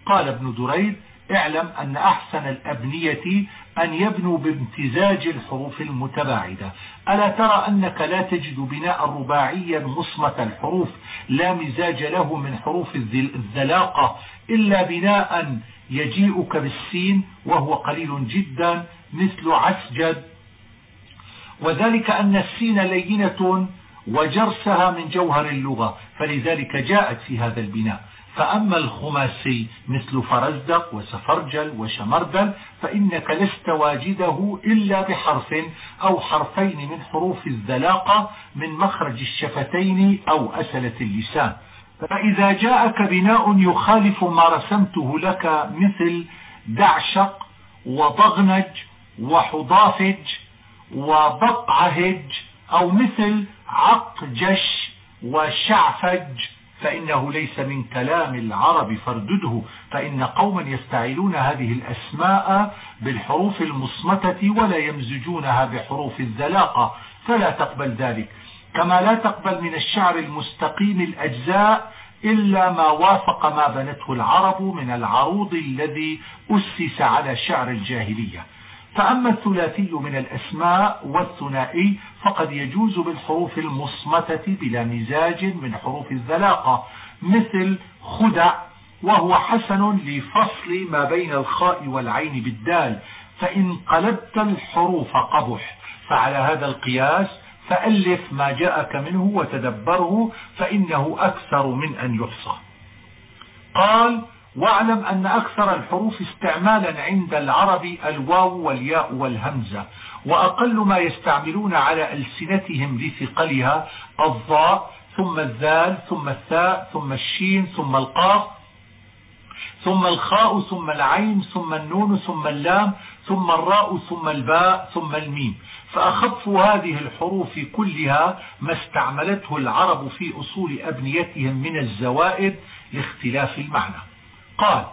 قال ابن دريد اعلم أن أحسن الأبنية أن يبنوا بامتزاج الحروف المتباعدة. ألا ترى أنك لا تجد بناء رباعيا مصمت الحروف لا مزاج له من حروف الذلاقة إلا بناء يجيئك بالسين وهو قليل جدا مثل عسجد وذلك أن السين لينة وجرسها من جوهر اللغة فلذلك جاءت في هذا البناء. فأما الخماسي مثل فرزدق وسفرجل وشمردل فإنك لست واجده إلا بحرف أو حرفين من حروف الذلاقة من مخرج الشفتين أو أسلة اللسان. فإذا جاءك بناء يخالف ما رسمته لك مثل دعشق وضغنج وحضافج وبقعهج أو مثل عقجش وشعفج فإنه ليس من كلام العرب فردده فإن قوما يستعيلون هذه الأسماء بالحروف المصمتة ولا يمزجونها بحروف الذلاقة فلا تقبل ذلك. كما لا تقبل من الشعر المستقيم الأجزاء إلا ما وافق ما بنته العرب من العروض الذي أسس على شعر الجاهلية. فأما الثلاثي من الأسماء والثنائي فقد يجوز بالحروف المصمتة بلا مزاج من حروف الذلاقة مثل خدع وهو حسن لفصل ما بين الخاء والعين بالدال فإن قلبت الحروف قبح فعلى هذا القياس فألف ما جاءك منه وتدبره فإنه أكثر من أن يحصى. قال واعلم أن أكثر الحروف استعمالا عند العرب الواو والياء والهمزة وأقل ما يستعملون على ألسنتهم لثقلها الضاء ثم الذال ثم الثاء ثم الشين ثم القاف ثم الخاء ثم العين ثم النون ثم اللام ثم الراء ثم الباء ثم الميم. فأخف هذه الحروف كلها ما استعملته العرب في أصول أبنيتهم من الزوائد لاختلاف المعنى. قال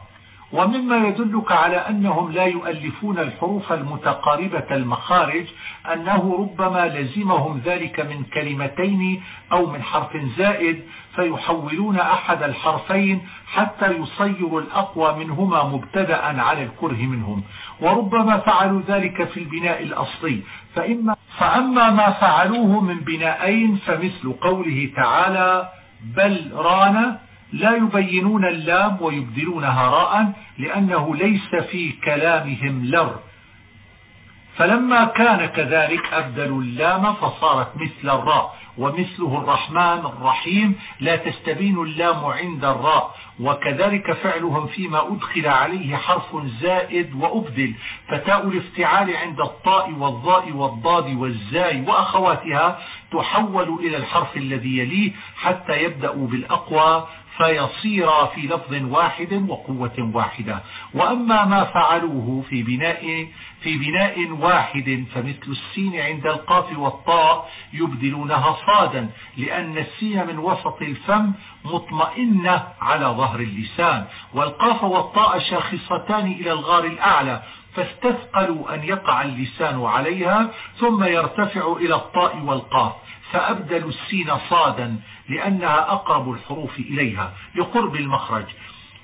ومما يدلك على أنهم لا يؤلفون الحروف المتقاربة المخارج أنه ربما لزمهم ذلك من كلمتين أو من حرف زائد فيحولون أحد الحرفين حتى يصير الأقوى منهما مبتدأ على الكره منهم. وربما فعلوا ذلك في البناء الأصلي. فإما فأما ما فعلوه من بنائين فمثل قوله تعالى بل ران لا يبينون اللام ويبدلونها راء لأنه ليس في كلامهم لر. فلما كان كذلك أبدلوا اللام فصارت مثل الراء ومثله الرحمن الرحيم لا تستبين اللام عند الراء وكذلك فعلهم فيما أدخل عليه حرف زائد وأبدل. فتاء الافتعال عند الطاء والضاء والضاد والزاي وأخواتها تحول إلى الحرف الذي يليه حتى يبدأوا بالأقوى. فيصير في لفظ واحد وقوة واحدة. وأما ما فعلوه في بناء في بناء واحد فمثل السين عند القاف والطاء يبدلونها صادا لأن السين من وسط الفم مطمئنة على ظهر اللسان والقاف والطاء شاخصتان إلى الغار الأعلى فاستثقلوا أن يقع اللسان عليها ثم يرتفع إلى الطاء والقاف. فأبدلوا السين صادا لأنها أقرب الحروف إليها لقرب المخرج.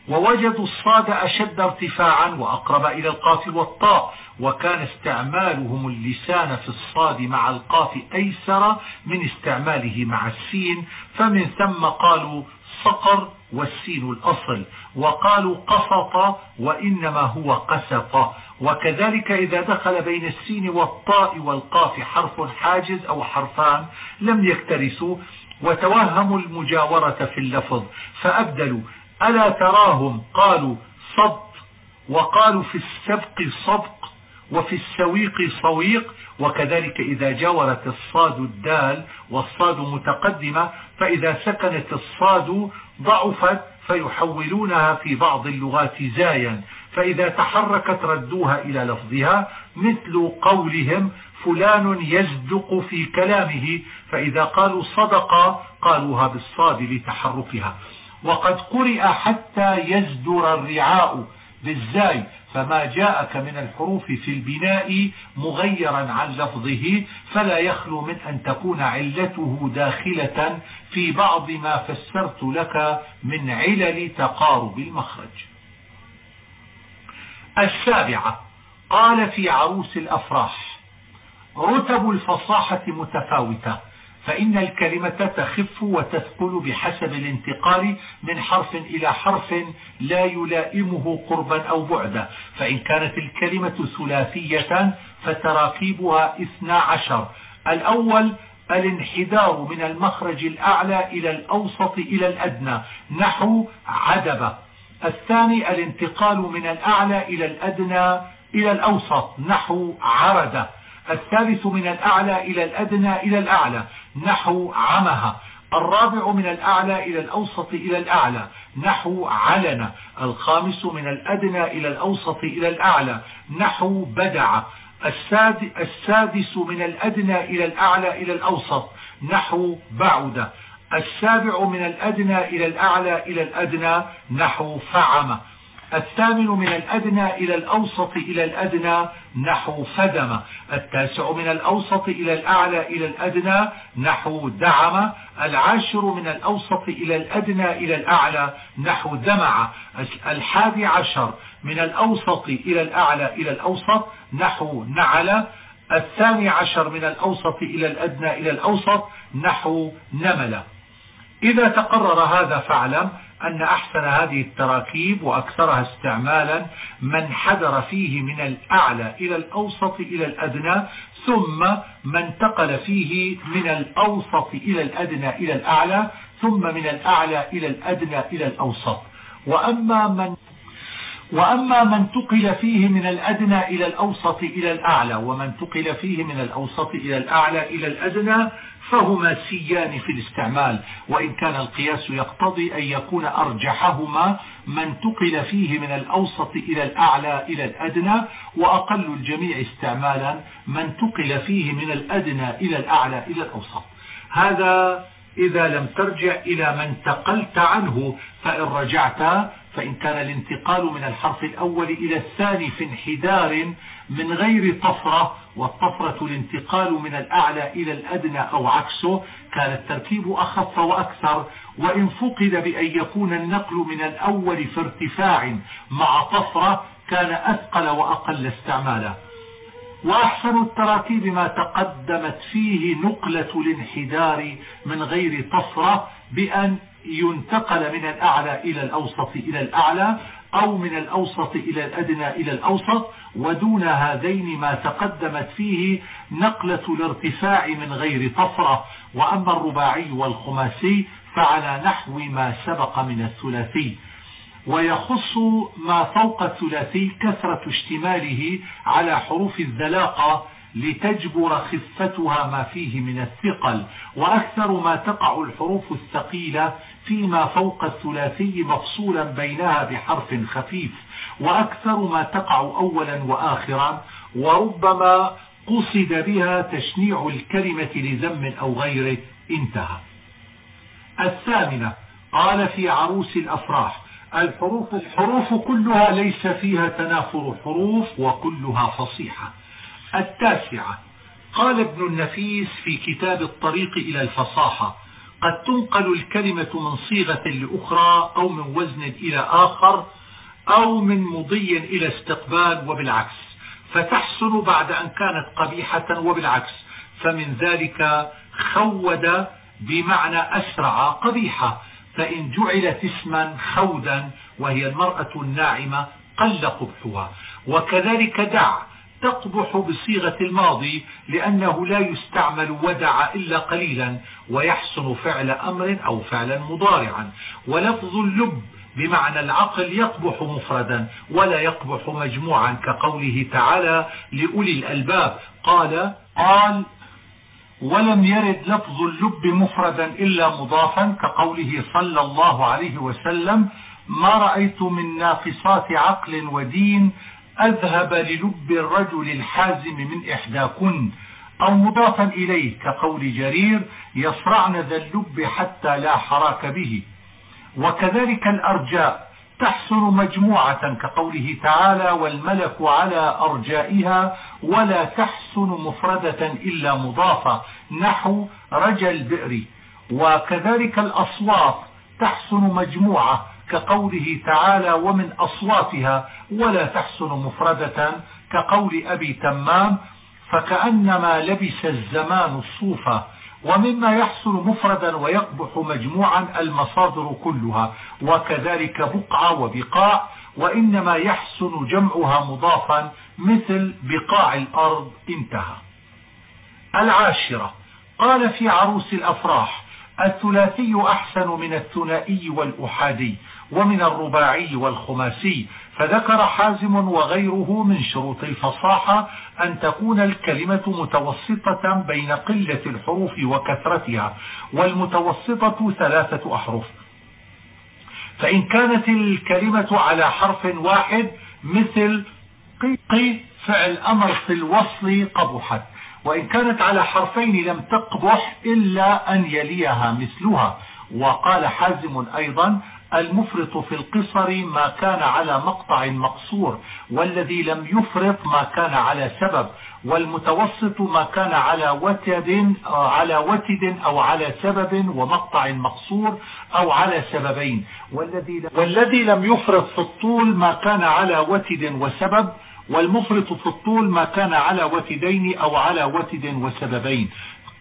ووجدوا الصاد أشد ارتفاعا وأقرب إلى القاف والطاء وكان استعمالهم اللسان في الصاد مع القاف أيسر من استعماله مع السين. فمن ثم قالوا صقر والسين الأصل وقالوا قسط وإنما هو قسط. وكذلك إذا دخل بين السين والطاء والقاف حرف حاجز أو حرفان لم يكترسوا وتوهموا المجاورة في اللفظ فأبدلوا. ألا تراهم؟ قالوا صد وقالوا في السبق صبق وفي السويق صويق. وكذلك إذا جاورت الصاد الدال والصاد متقدمة فإذا سكنت الصاد ضعفت فيحولونها في بعض اللغات زايا. فإذا تحركت ردوها إلى لفظها مثل قولهم فلان يزدق في كلامه فإذا قالوا صدق قالوها بالصاد لتحركها. وقد قرئ حتى يزدر الرعاء بالزاي فما جاءك من الحروف في البناء مغيرا عن لفظه فلا يخلو من أن تكون علته داخلة في بعض ما فسرت لك من علل تقارب المخرج. السابعة قال في عروس الأفراح رتب الفصاحة متفاوتة فإن الكلمة تخف وتثقل بحسب الانتقال من حرف إلى حرف لا يلائمه قربا أو بعدا فإن كانت الكلمة ثلاثية فتراكيبها اثنا عشر. الأول الانحدار من المخرج الأعلى إلى الأوسط إلى الأدنى نحو عدب الثاني الانتقال من الأعلى إلى الأدنى إلى الأوسط نحو عرد الثالث من الأعلى إلى الأدنى إلى الأعلى نحو عمها. الرابع من الأعلى إلى الأوسط إلى الأعلى نحو علن الخامس من الأدنى إلى الأوسط إلى الأعلى نحو بدع. السادس من الأدنى إلى الأعلى إلى الأوسط نحو بعد. السابع من الأدنى إلى الأعلى إلى الأدنى نحو فعم. الثامن من الأدنى إلى الأوسط إلى الأدنى نحو فدم. التاسع من الأوسط إلى الأعلى إلى الأدنى نحو دعم. العاشر من الأوسط إلى الأدنى إلى الأعلى نحو دمع. الحادي عشر من الأوسط إلى الأعلى إلى الأوسط نحو نعل. الثاني عشر من الأوسط إلى الأدنى إلى الأوسط نحو نمل. إذا تقرر هذا فاعلم أن أحسن هذه التراكيب وأكثرها استعمالا من حدر فيه من الأعلى إلى الأوسط إلى الأدنى ثم من انتقل فيه من الأوسط إلى الأدنى إلى الأعلى ثم من الأعلى إلى الأدنى إلى الأوسط. وأما من وأما من تقل فيه من الأدنى إلى الأوسط إلى الأعلى ومن تقل فيه من الأوسط إلى الأعلى إلى الأدنى فهما سيان في الاستعمال. وإن كان القياس يقتضي أن يكون أرجحهما من تقل فيه من الأوسط إلى الأعلى إلى الأدنى وأقل الجميع استعمالا من تقل فيه من الأدنى إلى الأعلى إلى الأوسط. هذا إذا لم ترجع إلى من تقلت عنه فإن رجعت فإن كان الانتقال من الحرف الأول إلى الثاني في انحدار من غير طفرة والطفرة الانتقال من الأعلى إلى الأدنى أو عكسه كان التركيب أخف وأكثر وإن فقد بأن يكون النقل من الأول في ارتفاع مع طفرة كان أثقل وأقل استعمالا. وأحسن التراكيب ما تقدمت فيه نقلة الانحدار من غير طفرة بأن ينتقل من الأعلى إلى الأوسط إلى الأعلى أو من الأوسط إلى الأدنى إلى الأوسط ودون هذين ما تقدمت فيه نقلة الارتفاع من غير طفرة. وأما الرباعي والخماسي فعلى نحو ما سبق من الثلاثي. ويخص ما فوق الثلاثي كثرة اشتماله على حروف الذلاقة لتجبر خفتها ما فيه من الثقل. وأكثر ما تقع الحروف الثقيلة فيما فوق الثلاثي مفصولا بينها بحرف خفيف وأكثر ما تقع أولا وآخرا وربما قصد بها تشنيع الكلمة لذم أو غيره. انتهى. الثامنة قال في عروس الأفراح الحروف, الحروف كلها ليس فيها تنافر حروف وكلها فصيحة. التاسعة قال ابن النفيس في كتاب الطريق إلى الفصاحة قد تنقل الكلمة من صيغة لأخرى أو من وزن إلى آخر أو من مضي إلى استقبال وبالعكس. فتحسن بعد أن كانت قبيحة وبالعكس. فمن ذلك خود بمعنى أسرع قبيحة. فإن جعلت اسما خودا وهي المرأة الناعمة قل قبحها. وكذلك دع تقبح بصيغة الماضي لأنه لا يستعمل ودع إلا قليلا ويحسن فعل أمر أو فعلا مضارعا. ولفظ اللب بمعنى العقل يقبح مفردا ولا يقبح مجموعا كقوله تعالى لأولي الألباب. قال قال ولم يرد لفظ اللب مفردا إلا مضافا كقوله صلى الله عليه وسلم ما رأيت من ناقصات عقل ودين أذهب للب الرجل الحازم من إحداكن أو مضافا إليه كقول جرير يصرعن ذا اللب حتى لا حراك به. وكذلك الأرجاء تحسن مجموعة كقوله تعالى والملك على أرجائها ولا تحسن مفردة إلا مضافة نحو رجى البئر. وكذلك الأصوات تحسن مجموعة كقوله تعالى ومن أصواتها ولا تحسن مفردة كقول أبي تمام فكأنما لبس الزمان الصوفة ومما يحصل مفردا ويقبح مجموعا المصادر كلها وكذلك بقعة وبقاع وإنما يحسن جمعها مضافا مثل بقاع الأرض انتهى. العاشرة قال في عروس الأفراح الثلاثي أحسن من الثنائي والأحادي ومن الرباعي والخماسي فذكر حازم وغيره من شروط الفصاحة أن تكون الكلمة متوسطة بين قلة الحروف وكثرتها والمتوسطة ثلاثة أحرف. فإن كانت الكلمة على حرف واحد مثل قي فعل أمر في الوصل قبحت. وإن كانت على حرفين لم تقبح إلا أن يليها مثلها. وقال حازم أيضا المفرط في القصر ما كان على مقطع مقصور والذي لم يفرط ما كان على سبب والمتوسط ما كان على وتد على وتد أو على سبب ومقطع مقصور أو على سببين. والذي والذي لم يفرط في الطول ما كان على وتد وسبب والمفرط في الطول ما كان على وتدين أو على وتد وسببين.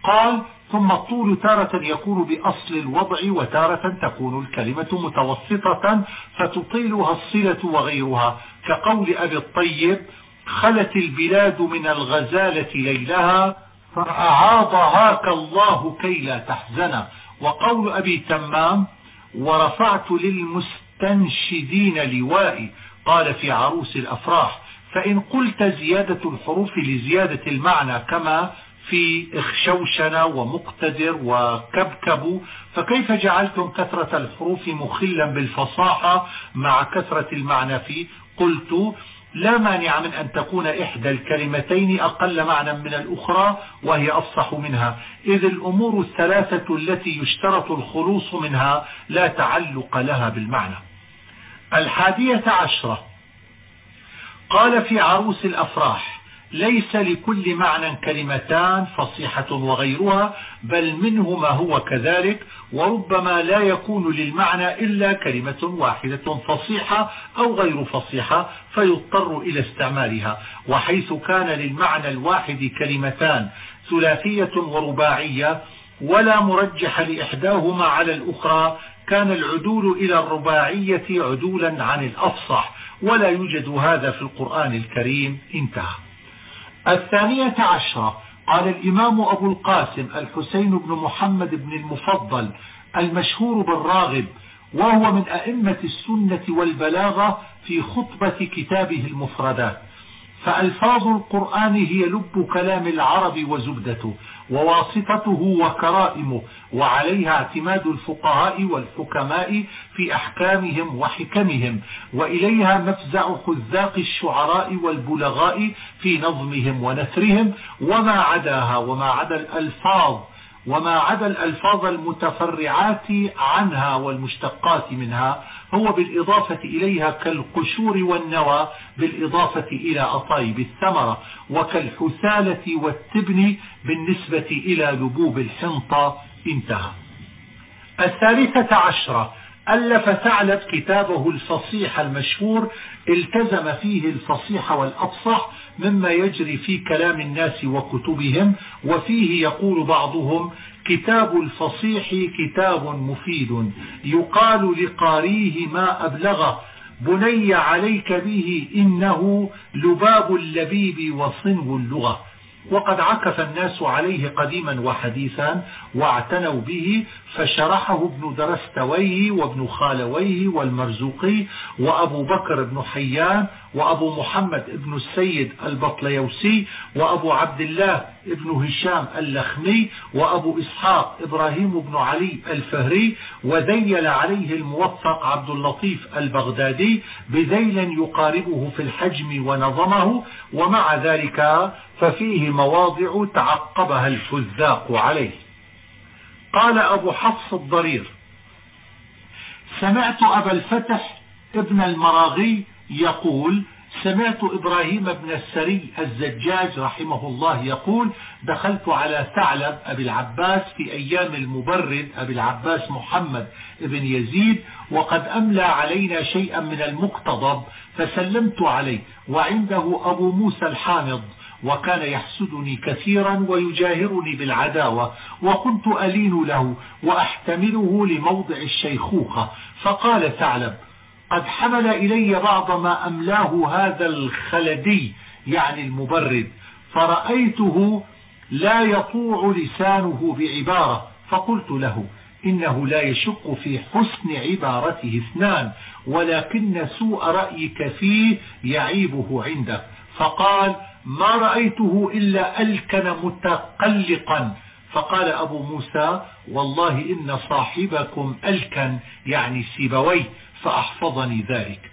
قال ثم الطول تارة يكون بأصل الوضع وتارة تكون الكلمة متوسطة فتطيلها الصلة وغيرها. كقول أبي الطيب خلت البلاد من الغزالة ليلها فأعاضهاك الله كي لا تحزن. وقول أبي تمام ورفعت للمستنشدين لوائي قال في عروس الأفراح فإن قلت زيادة الحروف لزيادة المعنى كما في اخشوشن ومقتدر وكبكب فكيف جعلتم كثرة الحروف مخلا بالفصاحة مع كثرة المعنى فيه قلت لا مانع من أن تكون إحدى الكلمتين أقل معنى من الأخرى وهي أفصح منها. إذ الأمور الثلاثة التي يشترط الخلوص منها لا تعلق لها بالمعنى. الحادية عشرة. قال في عروس الأفراح ليس لكل معنى كلمتان فصيحة وغيرها بل منه ما هو كذلك وربما لا يكون للمعنى إلا كلمة واحدة فصيحة أو غير فصيحة فيضطر إلى استعمالها وحيث كان للمعنى الواحد كلمتان ثلاثية ورباعية ولا مرجح لإحداهما على الأخرى كان العدول إلى الرباعية عدولا عن الأفصح ولا يوجد هذا في القرآن الكريم. انتهى. الثانية عشرة قال الإمام أبو القاسم الحسين بن محمد بن المفضل المشهور بالراغب وهو من أئمة السنة والبلاغة في خطبة كتابه المفردات. فألفاظ القرآن هي لب كلام العرب وزبدته وواسطته وكرائمه وعليها اعتماد الفقهاء والحكماء في أحكامهم وحكمهم وإليها مفزع خذاق الشعراء والبلغاء في نظمهم ونثرهم وما عداها وما عدا الألفاظ وما عدا الألفاظ المتفرعات عنها والمشتقات منها هو بالإضافة إليها كالقشور والنوى بالإضافة إلى أطايب الثمرة وكالحثالة والتبن بالنسبة إلى لبوب الحنطة. انتهى. الثالثة عشرة ألف ثعلب كتابه الفصيح المشهور التزم فيه الفصيح والأفصح مما يجري في كلام الناس وكتبهم وفيه يقول بعضهم كتاب الفصيح كتاب مفيد. يقال لقاريه ما أبلغه بني عليك به إنه لباب اللبيب وصنو اللغة. وقد عكف الناس عليه قديما وحديثا واعتنوا به فشرحه ابن درستويه وابن خالويه والمرزوقي وأبو بكر بن حيان وأبو محمد بن السيد البطليوسي وأبو عبد الله بن هشام اللخمي وأبو إسحاق إبراهيم بن علي الفهري وذيل عليه الموفق عبد اللطيف البغدادي بذيل يقاربه في الحجم ونظمه ومع ذلك ففيه مواضع تعقبها الفذاق عليه. قال أبو حفص الضرير سمعت أبا الفتح ابن المراغي يقول سمعت إبراهيم بن السري الزجاج رحمه الله يقول دخلت على ثعلب أبي العباس في أيام المبرد أبي العباس محمد بن يزيد وقد أملى علينا شيئا من المقتضب فسلمت عليه وعنده أبو موسى الحامض وكان يحسدني كثيرا ويجاهرني بالعداوة وكنت ألين له وأحتمله لموضع الشيخوخة. فقال ثعلب قد حمل إلي بعض ما أملاه هذا الخلدي يعني المبرد فرأيته لا يطوع لسانه بعبارة. فقلت له إنه لا يشك في حسن عبارته اثنان ولكن سوء رأيك فيه يعيبه عندك. فقال ما رأيته إلا ألكن متقلقا. فقال أبو موسى والله إن صاحبكم ألكن يعني سيبوي فأحفظني ذلك.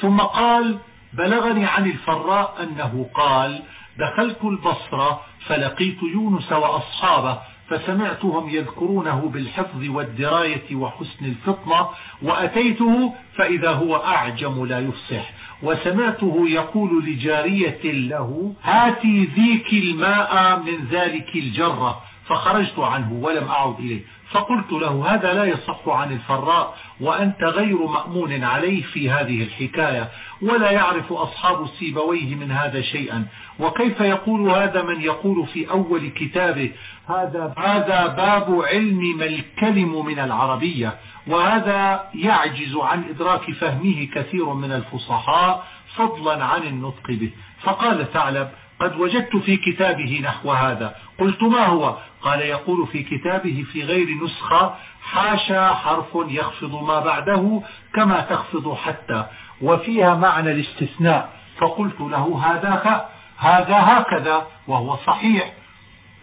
ثم قال بلغني عن الفراء أنه قال دخلت البصرة فلقيت يونس وأصحابه فسمعتهم يذكرونه بالحفظ والدراية وحسن الفطنة وأتيته فإذا هو أعجم لا يفصح. وسمعته يقول لجارية له هاتي ذيك الماء من ذلك الجرة. فخرجت عنه ولم أعد إليه. فقلت له هذا لا يصح عن الفراء وأنت غير مأمون عليه في هذه الحكاية ولا يعرف أصحاب سيبويه من هذا شيئا. وكيف يقول هذا من يقول في أول كتابه هذا, هذا باب علم ما الكلم من العربية. وهذا يعجز عن إدراك فهمه كثير من الفصحاء فضلا عن النطق به. فقال ثعلب قد وجدت في كتابه نحو هذا. قلت ما هو؟ قال يقول في كتابه في غير نسخة حاشا حرف يخفض ما بعده كما تخفض حتى وفيها معنى الاستثناء فقلت له هذا هذا هكذا وهو صحيح.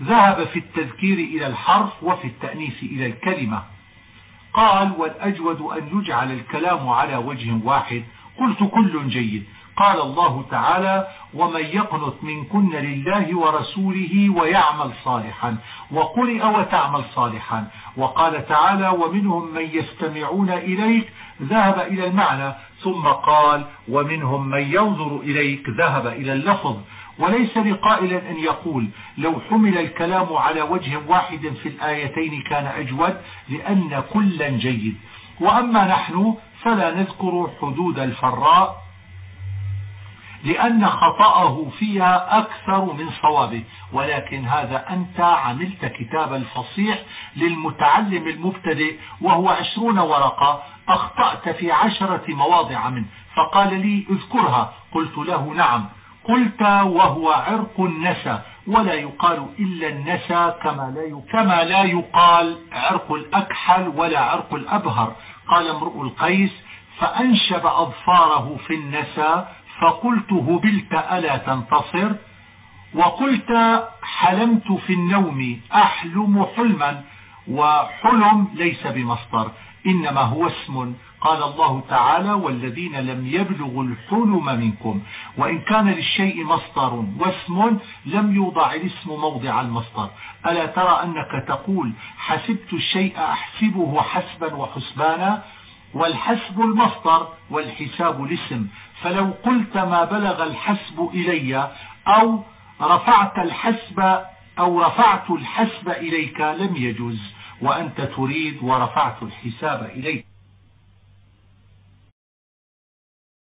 ذهب في التذكير إلى الحرف وفي التأنيث إلى الكلمة. قال والأجود أن يجعل الكلام على وجه واحد. قلت كل جيد. قال الله تعالى ومن يقنط منكن لله ورسوله ويعمل صالحا وقرئ وتعمل صالحا وقال تعالى ومنهم من يستمعون إليك ذهب إلى المعنى ثم قال ومنهم من ينظر إليك ذهب إلى اللفظ وليس لقائل أن يقول لو حمل الكلام على وجه واحد في الآيتين كان أجود لأن كلا جيد وأما نحن فلا نذكر حدود الفراء لأن خطأه فيها أكثر من صوابه ولكن هذا أنت عملت كتاب الفصيح للمتعلم المبتدئ وهو عشرون ورقة أخطأت في عشرة مواضع منه فقال لي اذكرها قلت له نعم قلت وهو عرق النسى ولا يقال إلا النسى كما لا كما لا يقال عرق الأكحل ولا عرق الأبهر. قال امرؤ القيس فأنشب أظفاره في النسى فقلت هبلت ألا تنتصر؟ وقلت حلمت في النوم أحلم حلما وحلم ليس بمصدر إنما هو اسم. قال الله تعالى والذين لم يبلغوا الحلم منكم وإن كان للشيء مصدر واسم لم يوضع الاسم موضع المصدر. ألا ترى أنك تقول حسبت الشيء أحسبه حسبا وحسبانا؟ والحسب المصدر والحساب الاسم. فلو قلت ما بلغ الحسب إلي أو رفعت الحسب أو رفعت الحسب إليك لم يجوز وأنت تريد ورفعت الحساب إليك.